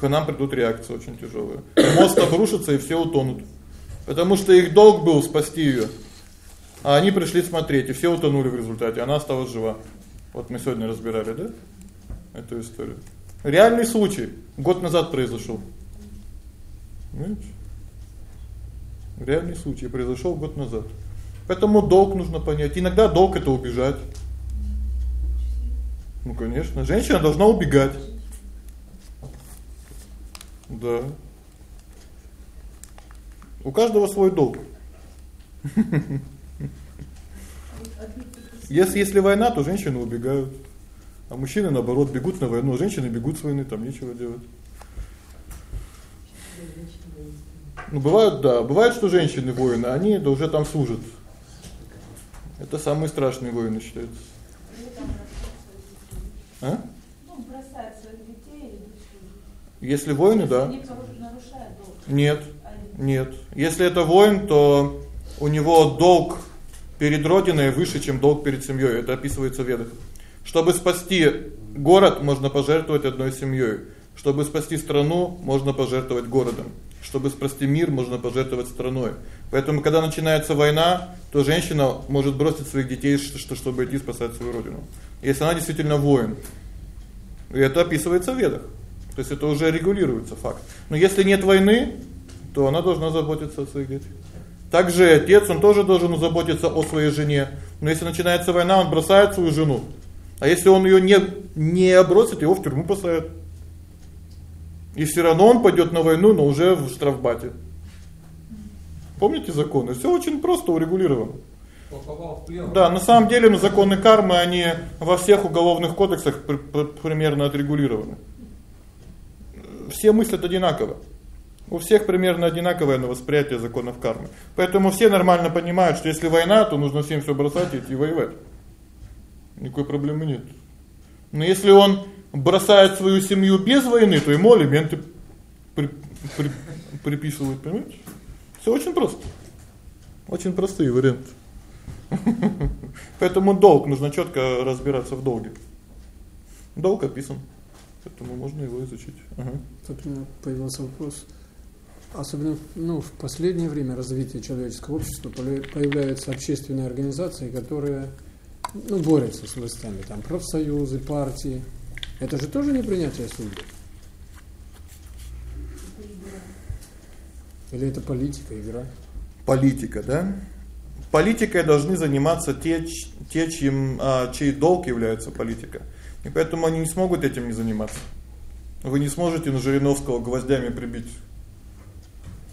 К нам придут реакции очень тяжёлые. Мост обрушится и все утонут. Потому что их долг был спасти её. А они пришли смотреть, и все утонули в результате. Она осталась жива. Вот мы сегодня разбирали, да? Эту историю. Реальный случай год назад произошёл. Понимаете? Реальный случай произошёл год назад. Поэтому долг нужно понять. Иногда долг это убежать. Ну, конечно, женщина должна убегать. Да. У каждого свой долг. Если если война, то женщины убегают. А мужчины наоборот бегут на войну, женщины бегут с войны, там нечего делать. Ну бывают, да, бывает, что женщины воины, они да уже там служат. Это самые страшные воины считаются. А? Ну, бросают своих детей. Если воины, да. Они нарушают долг. Нет. Нет. Если это воин, то у него долг перед родиной выше, чем долг перед семьёй. Это описывается в Ведах. Чтобы спасти город, можно пожертвовать одной семьёй. Чтобы спасти страну, можно пожертвовать городом. Чтобы спасти мир, можно пожертвовать страной. Поэтому когда начинается война, то женщина может бросить своих детей, что чтобы идти спасать свою родину. Если она действительно воин. И это описывается в Ведах. То есть это уже регулируется факт. Но если нет войны, то она должна заботиться о своих детях. Также отец, он тоже должен заботиться о своей жене. Но если начинается война, он бросает свою жену. А если он её не не бросит, его в тюрьму посадят. И всё равно он пойдёт на войну, но уже в штрафбате. Помните законы? Всё очень просто урегулировано. Да, на самом деле, ну, законы кармы, они во всех уголовных кодексах пр пр примерно отрегулированы. Все мыслят одинаково. У всех примерно одинаковое на восприятие законов кармы. Поэтому все нормально понимают, что если война, то нужно всем всё бросать и идти воевать. Никакой проблемы нет. Но если он бросает свою семью без войны, то ему алименты при, при, приписывают, понимаете? Всё очень просто. Очень простые варианты. Поэтому долг нужно чётко разбираться в долге. Долг описан. Поэтому можно его изучить. Ага. Тут появился вопрос. Особенно, ну, в последнее время развития человеческого общества появляются общественные организации, которые ну, борются с властями, там профсоюзы, партии. Это же тоже не принятие судьбы. Или это политика, игра? Политика, да? Политикой должны заниматься те, те чьим а, чей долг является политика. И поэтому они не смогут этим не заниматься. Вы не сможете на Жириновского гвоздями прибить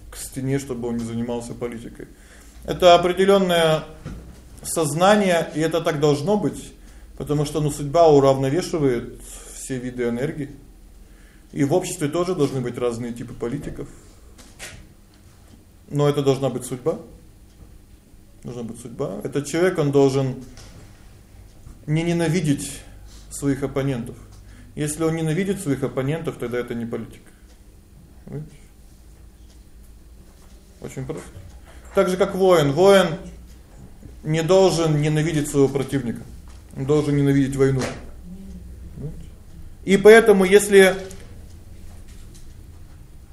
к стене, чтобы он не занимался политикой. Это определённое сознание, и это так должно быть, потому что ну судьба уравновешивает все виды энергии. И в обществе тоже должны быть разные типы политиков. Но это должна быть судьба. Должна быть судьба. Этот человек, он должен не ненавидеть своих оппонентов. Если он ненавидит своих оппонентов, тогда это не политик. Очень просто. Так же как воин, воин не должен ненавидеть своего противника. Он должен ненавидеть войну. И поэтому если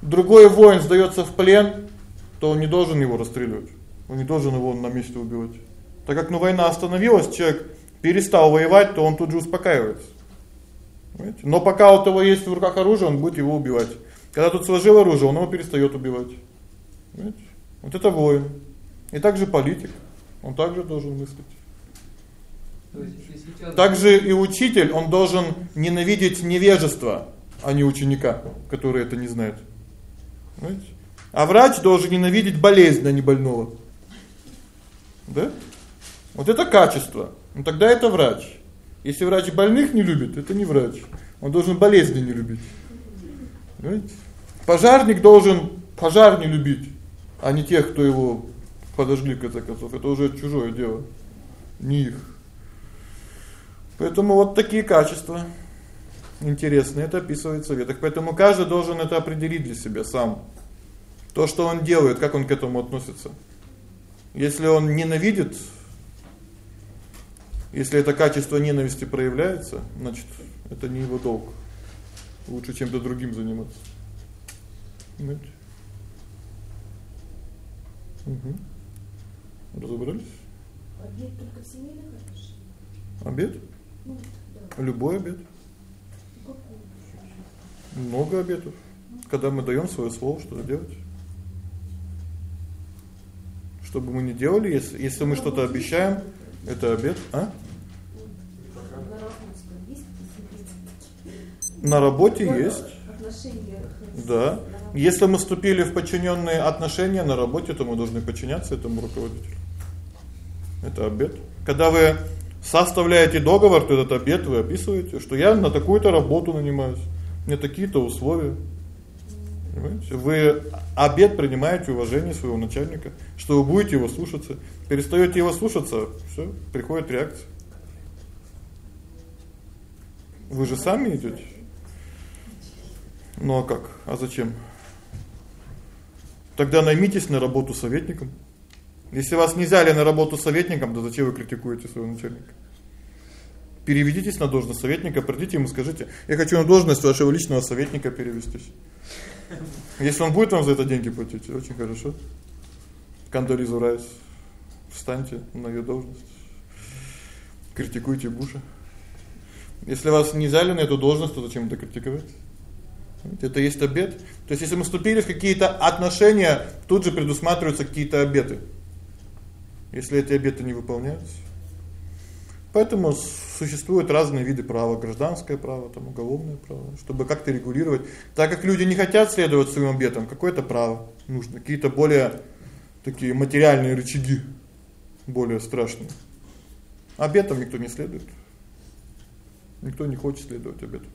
другой воин сдаётся в плен, то он не должен его расстреливать. Он не должен его на месте убивать. Так как ну война остановилась, человек перестал воевать, то он тут же успокаивается. Понимаете? Но пока у того есть в руках оружие, он будет его убивать. Когда тут сложил оружие, он его перестаёт убивать. Понимаете? Вот это воин. И также политик, он также должен мыслить. То есть если сейчас Также и учитель, он должен ненавидеть невежество, а не ученика, который это не знает. Понимаете? А врач должен ненавидеть болезнь, а не больного. Да? Вот это качество. Ну тогда это врач. Если врач больных не любит, это не врач. Он должен болезни не любить. Понимаете? Пожарник должен пожар не любить, а не тех, кто его подожгли в конце концов. Это уже чужое дело. Не их. Поэтому вот такие качества интересные это описывается в Ведах. Поэтому каждый должен это определить для себя сам. То, что он делает, как он к этому относится. Если он ненавидит если это качество ненависти проявляется, значит, это не его долг. Лучше чем-то другим заниматься. Понимаете? Угу. Разобрались? Обед только в семейных отношениях? Обед? Любой еще? Много обетов. Когда мы даём своё слово что-то делать. Что бы мы ни делали, если если мы что-то обещаем, это обет, а? На работе есть? Да. Если мы вступили в подчинённые отношения на работе, то мы должны подчиняться этому руководителю. Это обет. Когда вы составляете договор, то этот обет вы описываете, что я на такую-то работу нанимаюсь. Мне такие-то условия. Понимаете? Вы обет принимаете уважение своего начальника, что вы будете его слушаться. Перестаёте его слушаться, всё, приходит реакция. Вы же сами идёте. Ну а как? А зачем? Тогда наймитесь на работу советником. Если вас не взяли на работу советником, то зачем вы критикуете своего начальника? Переведитесь на должность советника, придите ему скажите: "Я хочу на должность вашего личного советника перевестись". Если он будет вам за это деньги платить, очень хорошо. Кандализу Райс. Встаньте на её должность. Критикуйте Буша. Если вас не взяли на эту должность, то зачем это критиковать? Это есть обет. То есть если мы вступили в какие-то отношения, тут же предусматриваются какие-то обеты. Если эти обеты не выполняются. Поэтому существуют разные виды права: гражданское право, там уголовное право, чтобы как-то регулировать. Так как люди не хотят следовать своим обетам, какое-то право нужно, какие-то более такие материальные рычаги, более страшные. Обетам никто не следует. Никто не хочет следовать обетам.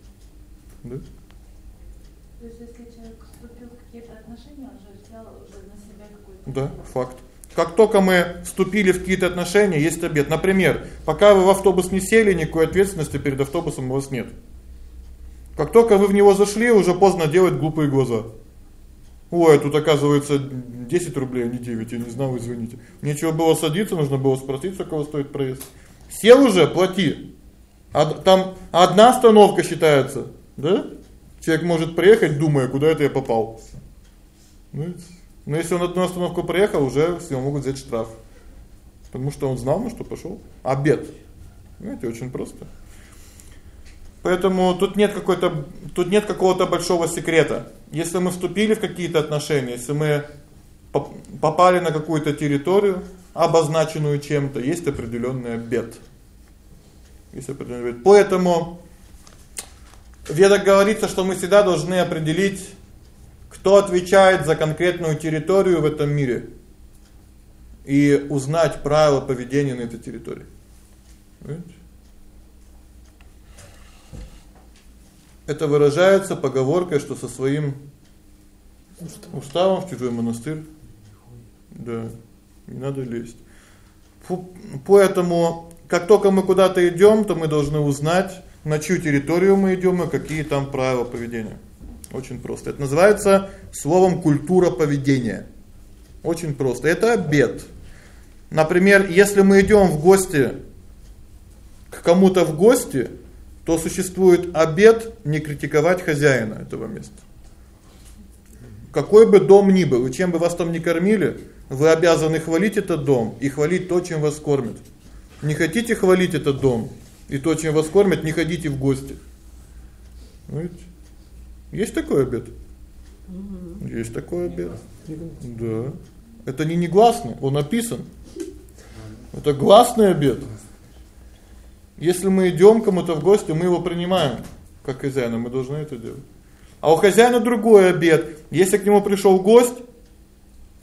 Да? То есть если человек вступил в какие-то отношения, он же взял уже на себя какой-то Да, факт. Как только мы вступили в какие-то отношения, есть обет. Например, пока вы в автобус не сели, никакой ответственности перед автобусом у вас нет. Как только вы в него зашли, уже поздно делать глупые глаза. Ой, тут оказывается 10 рублей, а не 9, я не знал, извините. Нечего было садиться, нужно было спросить, сколько стоит проезд. Сел уже, плати. А там одна остановка считается, да? Человек может приехать, думая, куда это я попал. Ну, но если он одну остановку проехал, уже с него могут взять штраф. Потому что он знал, на что пошёл. Обед. Знаете, очень просто. Поэтому тут нет какой-то тут нет какого-то большого секрета. Если мы вступили в какие-то отношения, если мы попали на какую-то территорию, обозначенную чем-то, есть определённый обет. Есть определённый обет. Поэтому в Ведах говорится, что мы всегда должны определить, кто отвечает за конкретную территорию в этом мире и узнать правила поведения на этой территории. Понимаете? Это выражается поговоркой, что со своим уставом в чужой монастырь. Да. Не надо лезть. Поэтому как только мы куда-то идём, то мы должны узнать, на чью территорию мы идём и какие там правила поведения. Очень просто. Это называется словом культура поведения. Очень просто. Это обет. Например, если мы идём в гости к кому-то в гости, то существует обет не критиковать хозяина этого места. Какой бы дом ни был, и чем бы вас там ни кормили, вы обязаны хвалить этот дом и хвалить то, чем вас кормят. Не хотите хвалить этот дом и то, чем вас кормят, не ходите в гости. Видите? Есть такой обет? Угу. Есть такой обет. Да. Это не негласный, он написан. Это гласный обет. Если мы идём кому-то в гости, мы его принимаем как хозяина, мы должны это делать. А у хозяина другой обет. Если к нему пришёл гость,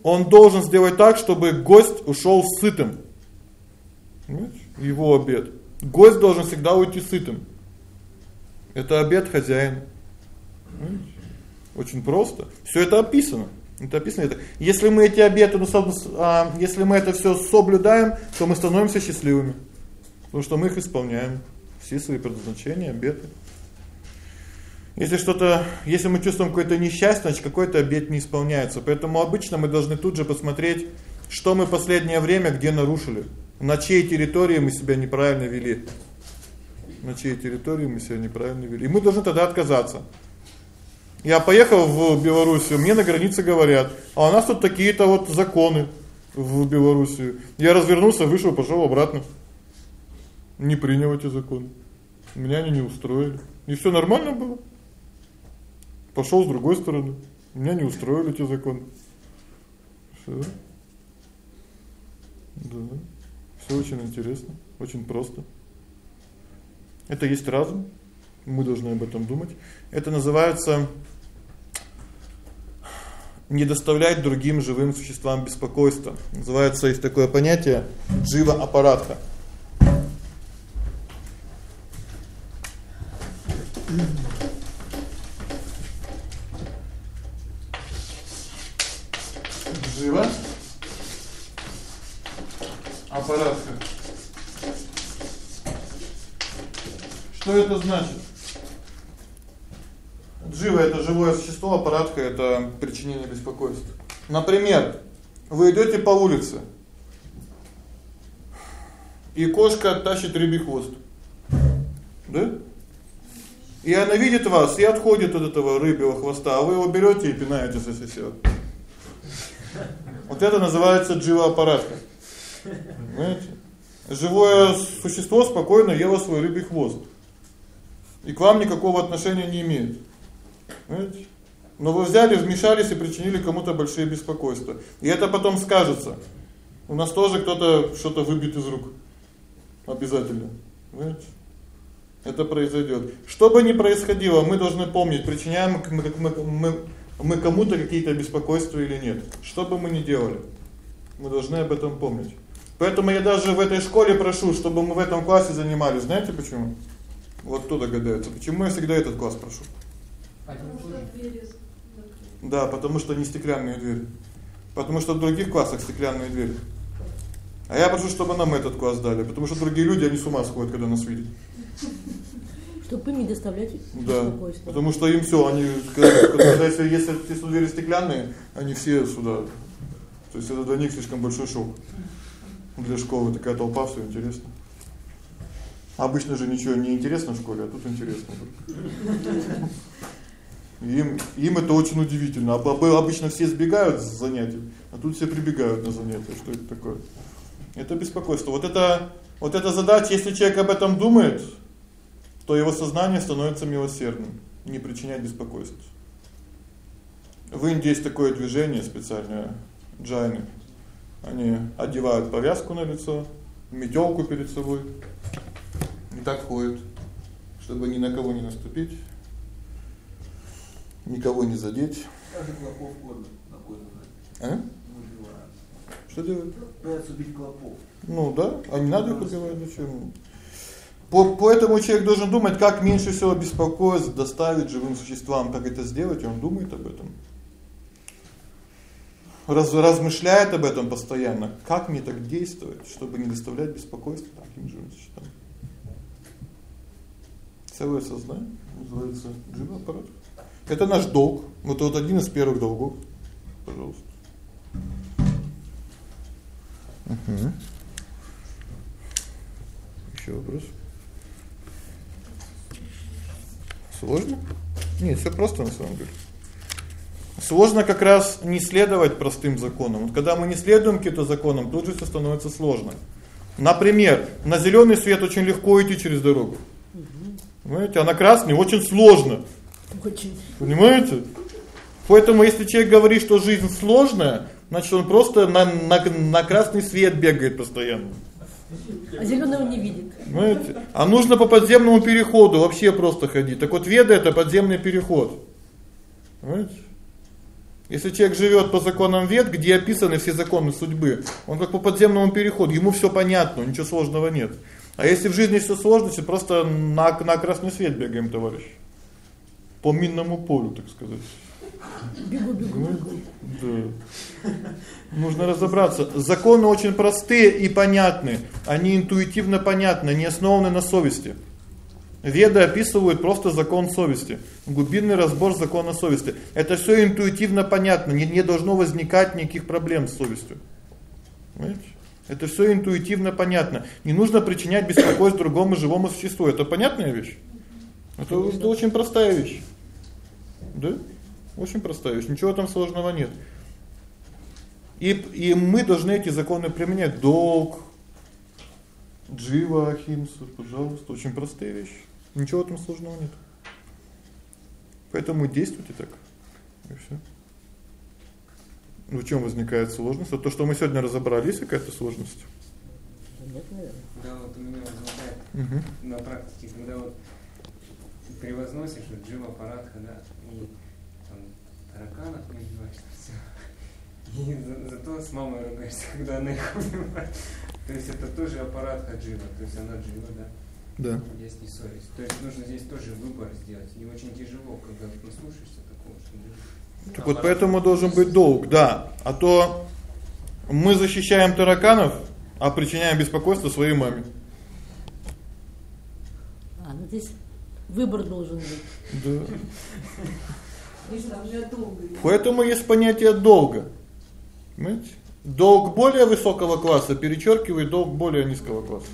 он должен сделать так, чтобы гость ушёл сытым. Понимаете? Его обет. Гость должен всегда уйти сытым. Это обет хозяина. Очень просто. Всё это описано. Это описано это. Если мы эти обеты, ну, а, если мы это всё соблюдаем, то мы становимся счастливыми. Потому что мы их исполняем, все свои предназначения, обеты. Если что-то, если мы чувствуем какое-то несчастье, значит какой-то обет не исполняется. Поэтому обычно мы должны тут же посмотреть, что мы последнее время где нарушили, на чьей территории мы себя неправильно вели. На чьей территории мы себя неправильно вели. И мы должны тогда отказаться. Я поехал в Белоруссию, мне на границе говорят: "А у нас тут такие-то вот законы в Белоруссию". Я развернулся, вышел, пошёл обратно не принял эти законы. Меня они не устроили. И всё нормально было. Пошёл с другой стороны. Меня не устроили эти законы. Всё. Да. Всё очень интересно, очень просто. Это есть разум. Мы должны об этом думать. Это называется не доставлять другим живым существам беспокойства. Называется есть такое понятие джива аппаратха. Живо. Аппаратка. Что это значит? Джива это живое аппаратка это причинение беспокойства. Например, вы идёте по улице, и кошка тащит рыбий хвост. Да? И она видит вас и отходит от этого рыбьего хвоста, а вы его берёте и пинаете со всех Вот это называется джива-аппаратка. Понимаете? Живое существо спокойно ело свой рыбий хвост. и к вам никакого отношения не имеет. Понимаете? Но вы взяли, вмешались и причинили кому-то большие беспокойства. И это потом скажется. У нас тоже кто-то что-то выбьет из рук. Обязательно. Понимаете? Это произойдет. Что бы ни происходило, мы должны помнить, причиняем мы мы мы, мы кому-то какие-то беспокойства или нет. Что бы мы ни делали, мы должны об этом помнить. Поэтому я даже в этой школе прошу, чтобы мы в этом классе занимались. Знаете почему? Вот кто догадается, почему я всегда этот класс прошу? Да, потому что не стеклянные двери. Потому что в других классах стеклянные двери. А я прошу, чтобы нам этот класс дали, потому что другие люди они с ума сходят, когда нас видят. Чтобы не доставлять да. Потому что им всё, они когда, если если если двери стеклянные, они все сюда. То есть это для них слишком большой шок. Для школы такая толпа, всё интересно. Обычно же ничего не интересно в школе, а тут интересно. Им им это очень удивительно. Обычно все сбегают с занятий, а тут все прибегают на занятия. Что это такое? Это беспокойство. Вот это вот эта задача, если человек об этом думает, то его сознание становится милосердным, не причинять беспокойства. В Индии есть такое движение специальное джайны. Они одевают повязку на лицо, метёлку перед собой. И так ходят, чтобы ни на кого не наступить, никого не задеть. Даже клопов кормят на А? Что делают? Пытаются убить клопов. Ну да, а не надо их убивать зачем? По поэтому человек должен думать, как меньше всего беспокойств доставить живым существам, как это сделать, и он думает об этом. Раз размышляет об этом постоянно, как мне так действовать, чтобы не доставлять беспокойства таким живым существам. Целое сознание называется живой аппарат. Это наш долг. Вот вот один из первых долгов. Пожалуйста. Угу. Ещё вопрос? Сложно? Нет, всё просто на самом деле. Сложно как раз не следовать простым законам. Вот когда мы не следуем каким-то законам, тут же всё становится сложно. Например, на зелёный свет очень легко идти через дорогу. Понимаете, а на красный очень сложно. Очень. Понимаете? Поэтому если человек говорит, что жизнь сложная, значит он просто на на на красный свет бегает постоянно. А зелёного не видит. Понимаете? А нужно по подземному переходу вообще просто ходить. Так вот веда это подземный переход. Понимаете? Если человек живёт по законам вед, где описаны все законы судьбы, он как по подземному переходу, ему всё понятно, ничего сложного нет. А если в жизни всё сложно, то просто на на красный свет бегаем, товарищ. По минному полю, так сказать. Бегу, бегу, бегу. Да. Нужно разобраться. Законы очень простые и понятны. Они интуитивно понятны, не основаны на совести. Веды описывают просто закон совести, глубинный разбор закона совести. Это всё интуитивно понятно, не не должно возникать никаких проблем с совестью. Понимаете? Это всё интуитивно понятно. Не нужно причинять беспокойство другому живому существу. Это понятная вещь. Это, это очень простая вещь. Да? Очень простая вещь. Ничего там сложного нет. И и мы должны эти законы применять. Долг, джива, ахимса, пожалуйста, очень простые вещи. Ничего там сложного нет. Поэтому действуйте так. И всё. Ну, в чём возникает сложность? Вот то, что мы сегодня разобрались, какая-то сложность. Нет, наверное. Да, вот у меня возникает Угу. на практике, когда вот превозносишь вот джива аппарат, да, и там тараканов не убиваешь, всё. И за, зато с мамой ругаешься, когда она их убивает. То есть это тоже аппарат хаджива, то есть она джива, да? Да. Есть не совесть. То есть нужно здесь тоже выбор сделать. И очень тяжело, когда наслушаешься такого, что Так вот поэтому должен быть долг, да. А то мы защищаем тараканов, а причиняем беспокойство своей маме. А, ну здесь выбор должен быть. Да. Поэтому есть понятие долга. Понимаете? Долг более высокого класса перечеркивает долг более низкого класса.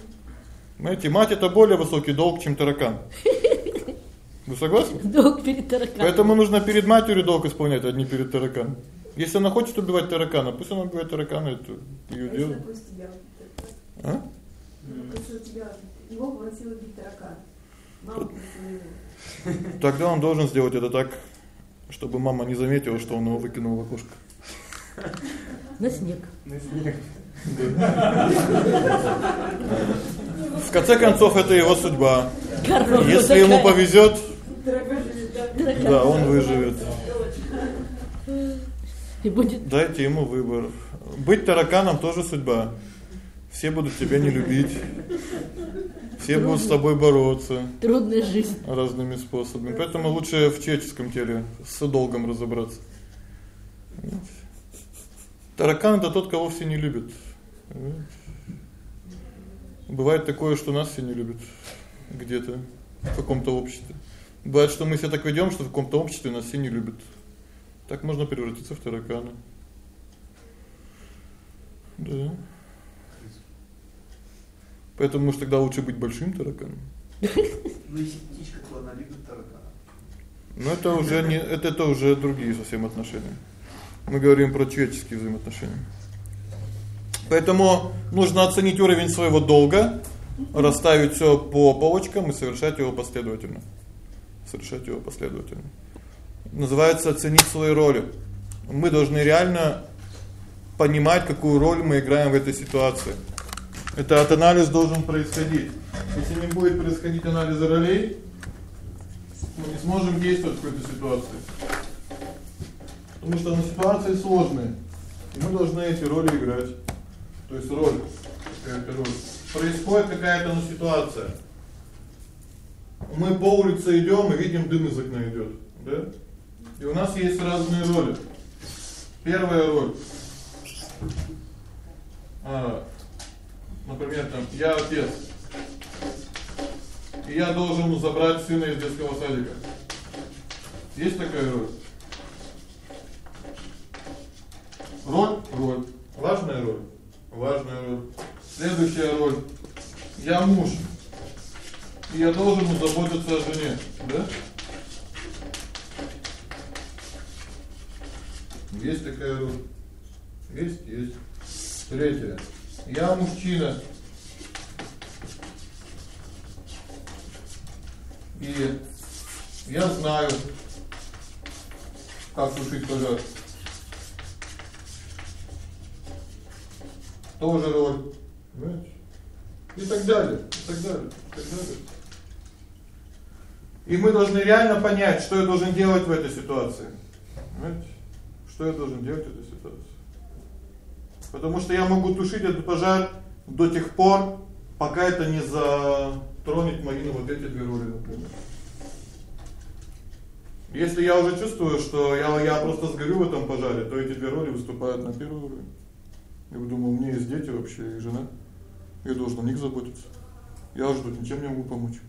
Понимаете, мать это более высокий долг, чем таракан. Вы согласны? Долг перед тараканом. Поэтому нужно перед матерью долг исполнять, а не перед тараканом. Если она хочет убивать таракана, пусть она убивает таракана, это её дело. А? тебя его попросил убить таракан. Тогда он должен сделать это так, чтобы мама не заметила, что он его выкинул в окошко. На снег. На снег. В конце концов это его судьба. Корова Если ему такая. Таракан. да, он выживет. И будет Дайте ему выбор. Быть тараканом тоже судьба. Все будут тебя не любить. Все будут с тобой бороться трудная жизнь. разными способами. Поэтому лучше в человеческом теле с долгом разобраться. Таракан это тот, кого все не любят. Бывает такое, что нас все не любят где-то в каком-то обществе. Бывает, что мы себя так ведём, что в каком-то обществе нас все не любят. Так можно превратиться в таракана. Да. Поэтому может тогда лучше быть большим тараканом. Ну если птичка, то она любит таракана. Но это уже не это это уже другие совсем отношения. Мы говорим про человеческие взаимоотношения. Поэтому нужно оценить уровень своего долга, расставить всё по полочкам и совершать его последовательно. Совершать его последовательно. Называется оценить свои роли. Мы должны реально понимать, какую роль мы играем в этой ситуации. Этот анализ должен происходить. Если не будет происходить анализ ролей, мы не сможем действовать в какой-то ситуации. Потому что на ситуации сложные. И мы должны эти роли играть. То есть роль, какая-то роль. Происходит какая-то ну, ситуация. Мы по улице идём и видим дым из окна идёт, да? И у нас есть разные роли. Первая роль. А, например, там я отец. И я должен забрать сына из детского садика. Есть такая роль? Роль, роль. Важная роль. Важная роль. Следующая роль. Я муж. И я должен заботиться о жене, да? Есть такая роль. Есть, есть. Третья. Я мужчина. И я знаю, как тушить пожар. Тоже роль. Понимаете? И так далее, и так далее, и так далее. И мы должны реально понять, что я должен делать в этой ситуации. Понимаете? Что я должен делать в этой ситуации? Потому что я могу тушить этот пожар до тех пор, пока это не затронет мои вот эти две роли, например. Если я уже чувствую, что я я просто сгорю в этом пожаре, то эти две роли выступают на первый уровень. Я думаю, у меня есть дети вообще и жена. Я должен о них заботиться. Я уже тут ничем не могу помочь.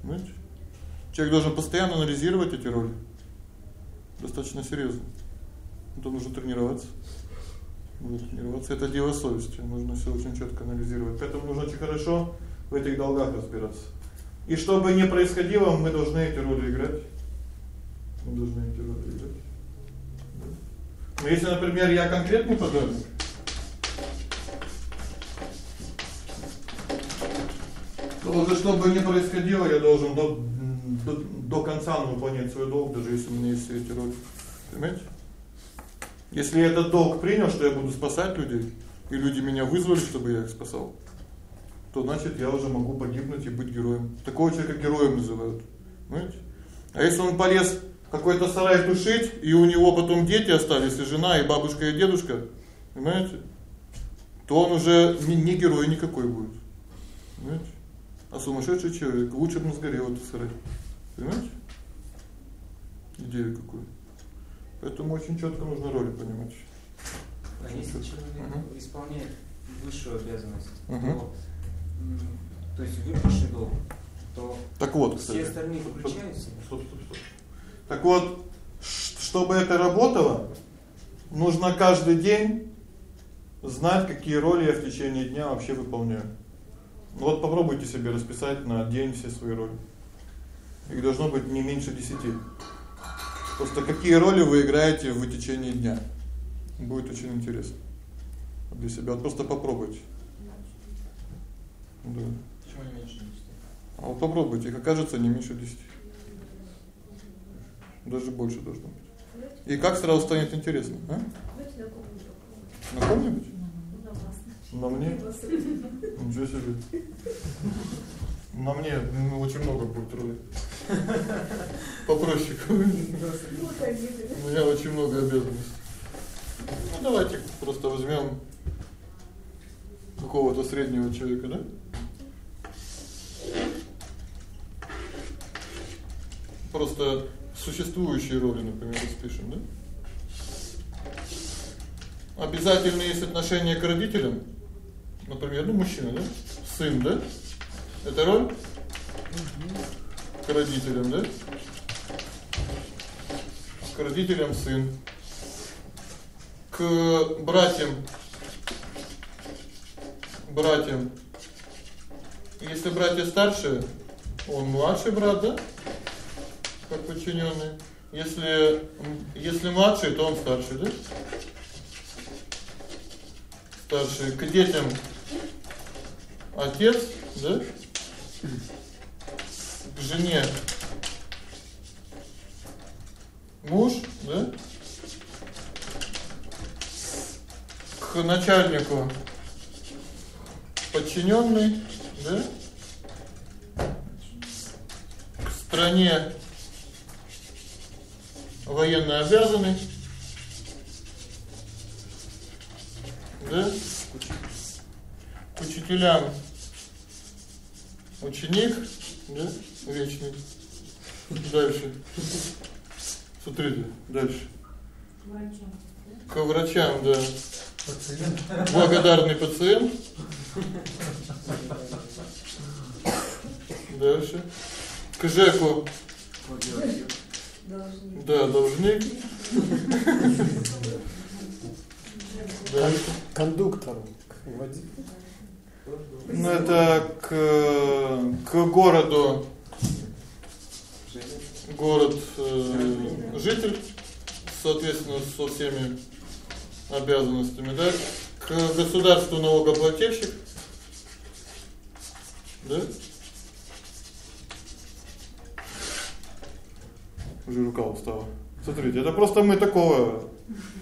Понимаете? Человек должен постоянно анализировать эти роли. Достаточно серьезно. Это нужно тренироваться. Нужно тренироваться. Это дело совести. Нужно всё очень чётко анализировать. Поэтому нужно очень хорошо в этих долгах разбираться. И чтобы не происходило, мы должны эти роли играть. Мы должны эти роли играть. Но если, например, я конкретный подарок, то уже чтобы не происходило, я должен до до, до конца выполнять свой долг, даже если у меня есть все эти роли. Понимаете? Если я этот долг принял, что я буду спасать людей, и люди меня вызвали, чтобы я их спасал, то значит, я уже могу погибнуть и быть героем. Такого человека героем называют. Понимаете? А если он полез какой-то сарай тушить, и у него потом дети остались, и жена, и бабушка, и дедушка, понимаете? То он уже не, не герой никакой будет. Понимаете? А сумасшедший человек лучше бы он сгорел этот сарай. Понимаете? Идею какую. Поэтому очень чётко нужно роли понимать. А если человек Мгм. исполняет высшую обязанность, Мгм. то, то есть высший долг, то Так вот, все кстати. остальные включаются. Стоп, стоп, стоп. Так вот, чтобы это работало, нужно каждый день знать, какие роли я в течение дня вообще выполняю. Ну вот попробуйте себе расписать на день все свои роли. Их должно быть не меньше 10. Просто какие роли вы играете в течение дня. Будет очень интересно. Для себя вот просто попробуйте. Да. Почему не меньше 10? А вот попробуйте, их окажется не меньше 10. Даже больше должно быть. И как сразу станет интересно, а? На ком-нибудь? На мне? Ничего себе. На мне очень много роли. Попроще. У меня очень много обязанностей. Ну давайте просто возьмем какого-то среднего человека, да? Просто существующие роли, например, распишем, да? Обязательно есть отношение к родителям. Например, ну мужчина, да? Сын, да? Это роль? К родителям, да? К родителям сын. К братьям. Братьям. Если братья старше, он младший брат, да? Как подчинённый. Если если младший, то он старший, да? Старший к детям отец, да? К жене муж, да? К начальнику подчинённый, да? К стране военно обязанный. Да? К учителям ученик, да? Вечный. Дальше. Смотрите, дальше. К врачам, да. Пациент. Благодарный пациент. Дальше. К ЖЭКу. Должник. Да, должник. Дальше. Кондуктору. Ну это к к городу город э, житель, соответственно, со всеми обязанностями, да? К государству налогоплательщик. Да? Уже рука устала. Смотрите, это просто мы такого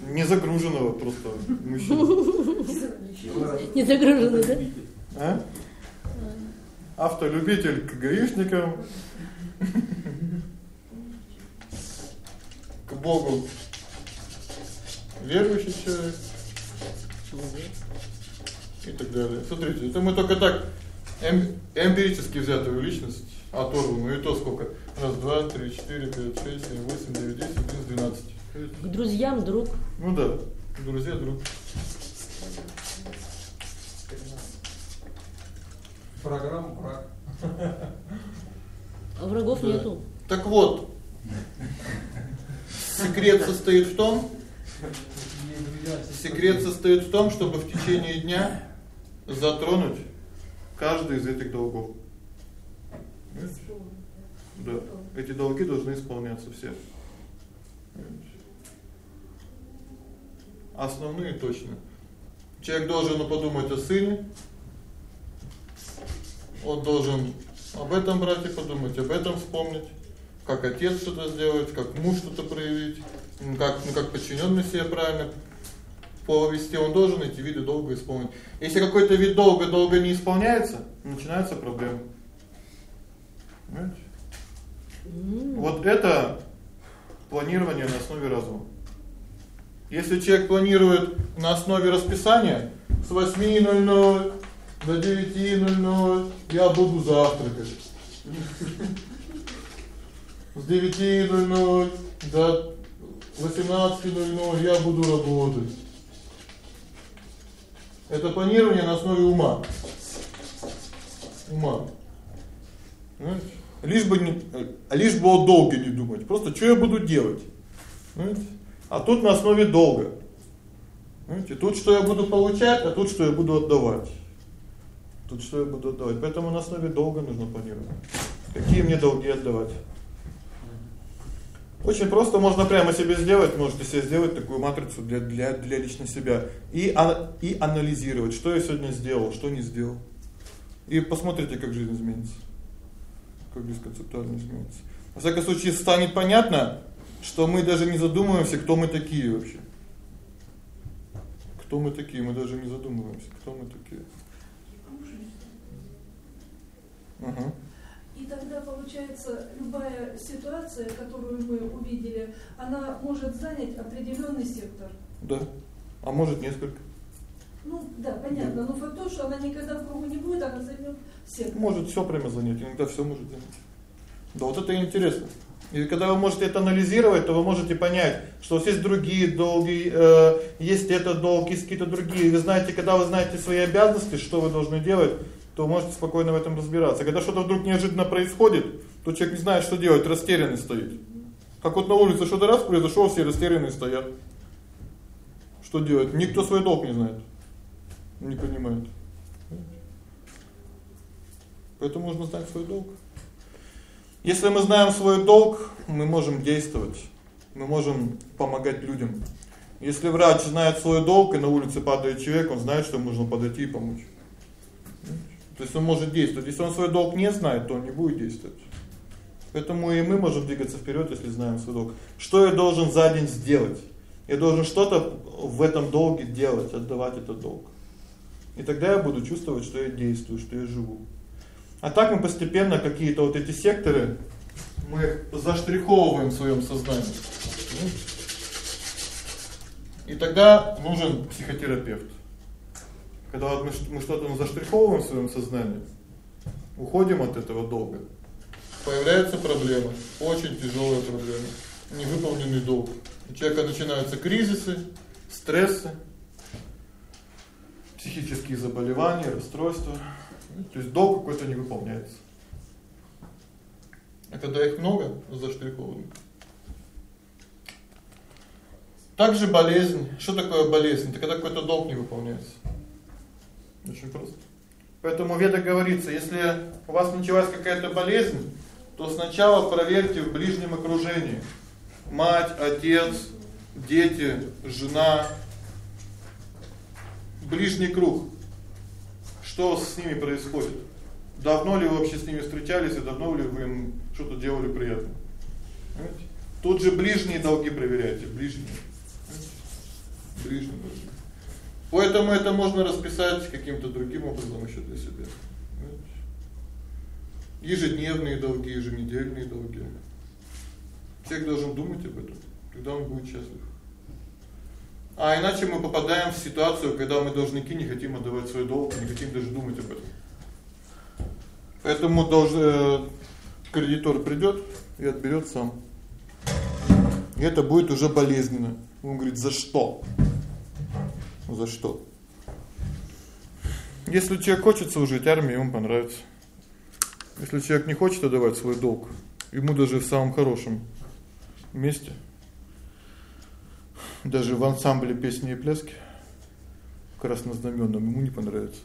не загруженного просто мужчину. Не загруженный, да? А? Автолюбитель к гаишникам. К Богу. Верующий человек. И так далее. Смотрите, это мы только так эм, эмпирически взятую личность оторванную, и то сколько? Раз, два, три, четыре, пять, шесть, семь, восемь, девять, десять, одиннадцать, двенадцать. К друзьям друг. Ну да, друзья друг. Программа враг. А врагов Да. нету. Так вот. Секрет состоит в том, секрет состоит в том, чтобы в течение дня затронуть каждый из этих долгов. Да. Эти долги должны исполняться все. Основные точно. Человек должен подумать о сыне. Он должен об этом брате подумать, об этом вспомнить, как отец что-то сделать, как муж что-то проявить, как ну как подчинённый себя правильно повести, он должен эти виды долга исполнить. Если какой-то вид долга долго не исполняется, начинаются проблемы. Понимаете? Вот это планирование на основе разума. Если человек планирует на основе расписания с 8:00 до 9:00 я буду завтракать. С 9:00 до 18:00 я буду работать. Это планирование на основе ума. Ума. Понимаете? Лишь бы не лишь бы о долге не думать. Просто что я буду делать? А тут на основе долга. Понимаете? Тут что я буду получать, а тут что я буду отдавать. Тут что я буду отдавать. Поэтому на основе долга нужно планировать. Какие мне долги отдавать? Очень просто можно прямо себе сделать, можете себе сделать такую матрицу для для для лично себя и а, и анализировать, что я сегодня сделал, что не сделал. И посмотрите, как жизнь изменится. как бесконцептуально изменится. Во всяком случае, станет понятно, что мы даже не задумываемся, кто мы такие вообще. Кто мы такие, мы даже не задумываемся, кто мы такие. Угу. И тогда получается любая ситуация, которую мы увидели, она может занять определенный сектор. Да. А может несколько. Ну, да, понятно, но факт то, что она никогда в кругу не будет, она займет сектор. Может все прямо занять, иногда все может занять. Да, вот это интересно. И когда вы можете это анализировать, то вы можете понять, что есть другие долги, э, есть этот долг, есть какие-то другие. Вы знаете, когда вы знаете свои обязанности, что вы должны делать, то можете спокойно в этом разбираться. Когда что-то вдруг неожиданно происходит, то человек не знает, что делать, растерянный стоит. Как вот на улице что-то раз произошло, все растерянные стоят. Что делать? Никто свой долг не знает. Не понимает. Поэтому нужно знать свой долг. Если мы знаем свой долг, мы можем действовать. Мы можем помогать людям. Если врач знает свой долг и на улице падает человек, он знает, что нужно подойти и помочь. То есть он может действовать. Если он свой долг не знает, то он не будет действовать. Поэтому и мы можем двигаться вперед, если знаем свой долг. Что я должен за день сделать? Я должен что-то в этом долге делать, отдавать этот долг. И тогда я буду чувствовать, что я действую, что я живу. А так мы постепенно какие-то вот эти секторы мы их заштриховываем в своем сознании. И тогда нужен психотерапевт. Когда вот мы, мы что-то заштриховываем в своем сознании, уходим от этого долга. Появляются проблемы, очень тяжелые проблемы, невыполненный долг. У человека начинаются кризисы, стрессы, психические заболевания, расстройства. То есть долг какой-то не выполняется. А когда их много заштриховано. Также болезнь. Что такое болезнь? Это когда какой-то долг не выполняется. Очень просто. Поэтому в Ведах говорится, если у вас началась какая-то болезнь, то сначала проверьте в ближнем окружении. Мать, отец, дети, жена, ближний круг что с ними происходит. Давно ли вы вообще с ними встречались и давно ли вы им что-то делали. Понимаете? Тут же ближние долги проверяйте, ближние. Ближние. Поэтому это можно расписать каким-то другим образом ещё для себя. Ежедневные долги, еженедельные долги. Человек должен думать об этом, тогда он будет счастлив. А иначе мы попадаем в ситуацию, когда мы должники не хотим отдавать свой долг, не хотим даже думать об этом. Поэтому должен э, кредитор придёт и отберёт сам. И это будет уже болезненно. Он говорит: "За что?" За что? Если человек хочет служить армии, ему понравится. Если человек не хочет отдавать свой долг, ему даже в самом хорошем месте даже в ансамбле песни и пляски краснознаменном ему не понравится.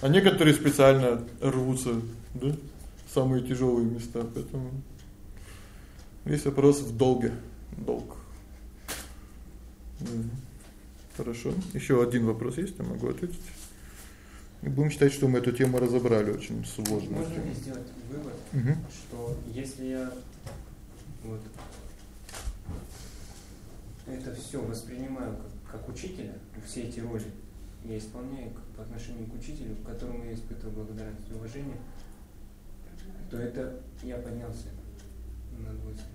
А некоторые специально рвутся, да, в самые тяжелые места, поэтому весь вопрос в долге, долг. Хорошо. Ещё один вопрос есть, я могу ответить. И будем считать, что мы эту тему разобрали очень сложно. Можно ли сделать вывод, угу. что если я вот это все воспринимаю как, как учителя, все эти роли я исполняю по отношению к учителю, к которому я испытываю благодарность и уважение, то это я поднялся на двойственность.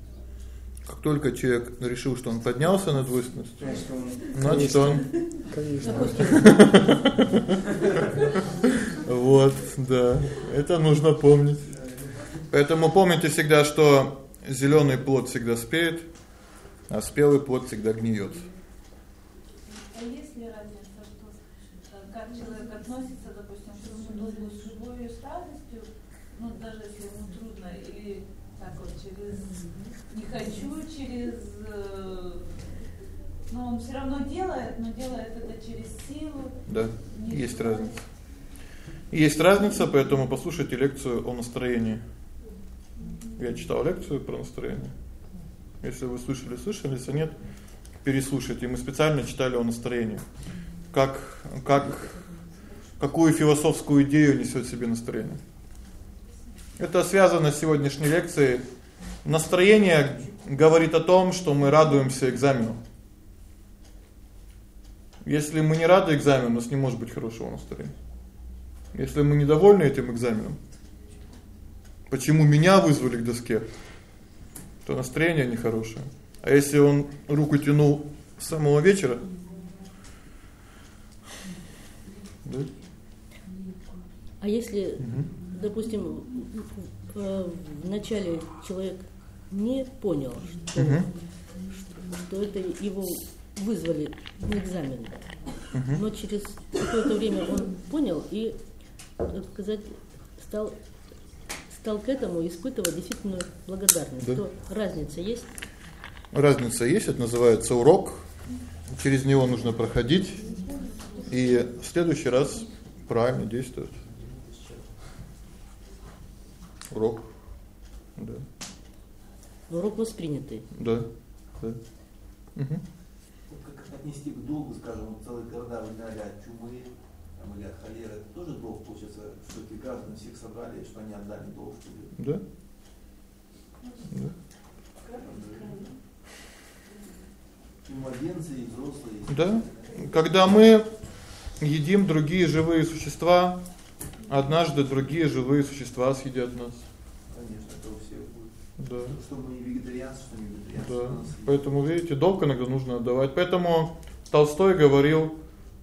Как только человек решил, что он поднялся на двойственность, значит он, конечно. Вот, да. Это нужно помнить. Поэтому помните всегда, что зеленый плод всегда спеет, а спелый плод всегда гниет. А есть ли разница, что как человек относится, допустим, к своему долгу с любовью, с радостью, ну даже если ему трудно, или так вот через не хочу, через э, но он все равно делает, но делает это через силу. Да. Есть разница. Есть разница, поэтому послушайте лекцию о настроении. Я читал лекцию про настроение. Если вы слышали, слышали, если нет, переслушайте. Мы специально читали о настроении. Как как какую философскую идею несёт в себе настроение. Это связано с сегодняшней лекцией. Настроение говорит о том, что мы радуемся экзамену. Если мы не рады экзамену, у нас не может быть хорошего настроения. Если мы недовольны этим экзаменом, почему меня вызвали к доске, то настроение нехорошее. А если он руку тянул с самого вечера, да? А если, угу. допустим, в начале человек не понял, что, угу. что это его вызвали на экзамен. Угу. Но через какое-то время он понял и, так сказать, стал стал к этому испытывать действительно благодарность. Да. То разница есть? Разница есть, это называется урок. Через него нужно проходить и в следующий раз правильно действовать. Урок. Да. Урок воспринятый. Да. Да. Угу. Как отнести к долгу, скажем, целые города выгнали от чумы, там, или от холеры, это тоже долг, получается, что эти граждане всех собрали, что они отдали долг. Да. Да. И младенцы, и взрослые. Да. Когда мы едим другие живые существа, однажды другие живые существа съедят нас. Конечно, это у всех будет. Да. Что мы не вегетарианцы, что не вегетарианцы. Да. Поэтому, видите, долг иногда нужно отдавать. Поэтому Толстой говорил,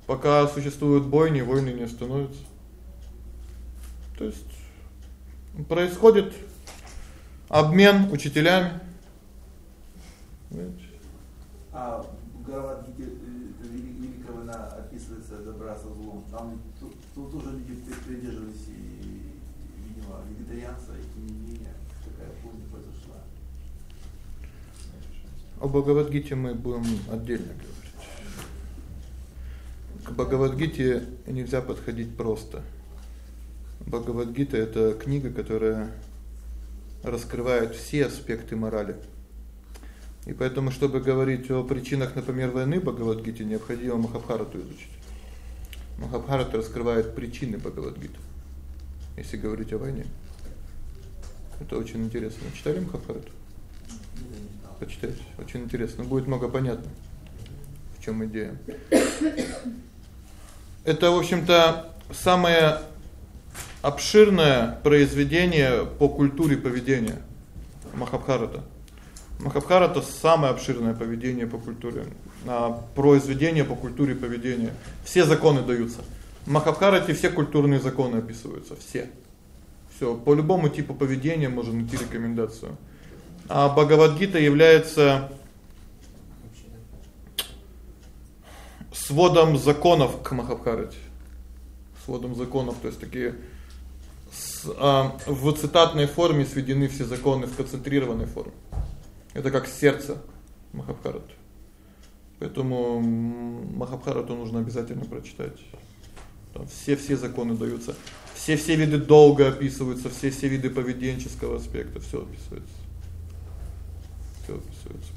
пока существуют бойни, войны не остановятся. То есть происходит обмен учителями. Видите? А Гавадгите великая война описывается добра со злом. Там тут, тут тоже люди придерживались и, видимо, вегетарианства, и тем не менее такая польза произошла. О Бхагавадгите мы будем отдельно говорить. К Бхагавадгите нельзя подходить просто. Бхагавадгита это книга, которая раскрывает все аспекты морали. И поэтому, чтобы говорить о причинах, например, войны Бхагавадгите, необходимо Махабхарату изучить. Махабхарата раскрывает причины Бхагавадгиты. Если говорить о войне. Это очень интересно. Читали Махабхарату? Почитайте. Очень интересно. Будет много понятно. В чём идея. Это, в общем-то, самое обширное произведение по культуре поведения Махабхарата. Махабхарата самое обширное поведение по культуре, а произведение по культуре поведения. Все законы даются. В Махабхарате все культурные законы описываются, все. Всё, по любому типу поведения можно найти рекомендацию. А Бхагавад-гита является сводом законов к Махабхарате. Сводом законов, то есть такие с, а, в цитатной форме сведены все законы в концентрированной форме. Это как сердце Махабхараты. Поэтому Махабхарату нужно обязательно прочитать. Там все все законы даются. Все все виды долга описываются, все все виды поведенческого аспекта, всё описывается. Всё.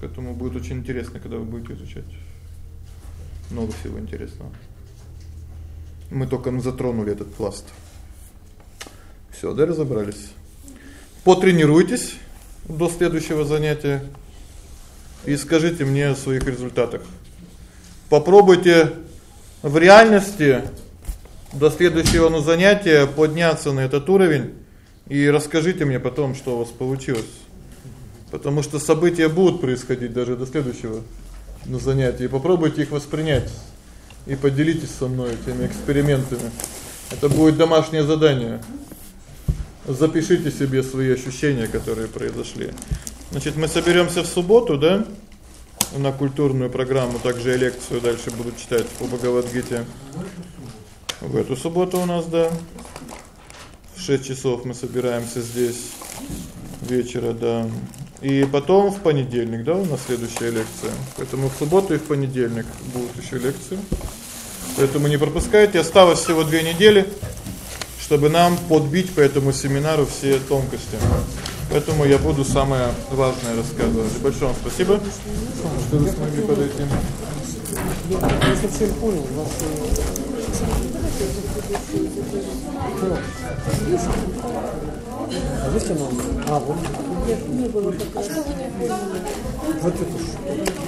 Поэтому будет очень интересно, когда вы будете изучать много всего интересного. Мы только затронули этот пласт. Всё, да разобрались. Потренируйтесь до следующего занятия и скажите мне о своих результатах. Попробуйте в реальности до следующего ну, занятия подняться на этот уровень и расскажите мне потом, что у вас получилось. Потому что события будут происходить даже до следующего на занятии. Попробуйте их воспринять и поделитесь со мной этими экспериментами. Это будет домашнее задание. Запишите себе свои ощущения, которые произошли. Значит, мы соберёмся в субботу, да? На культурную программу, также и лекцию дальше буду читать по Бхагавад-гите. В эту субботу у нас, да. В 6 часов мы собираемся здесь вечера, да. И потом в понедельник, да, у нас следующая лекция. Поэтому в субботу и в понедельник будут ещё лекции. Поэтому не пропускайте. Осталось всего 2 недели, чтобы нам подбить по этому семинару все тонкости. Поэтому я буду самое важное рассказывать. Большое вам спасибо, что вы смогли подойти. Я совсем понял вас А вы что нам? А, вот. Не было пока. Вот это ж.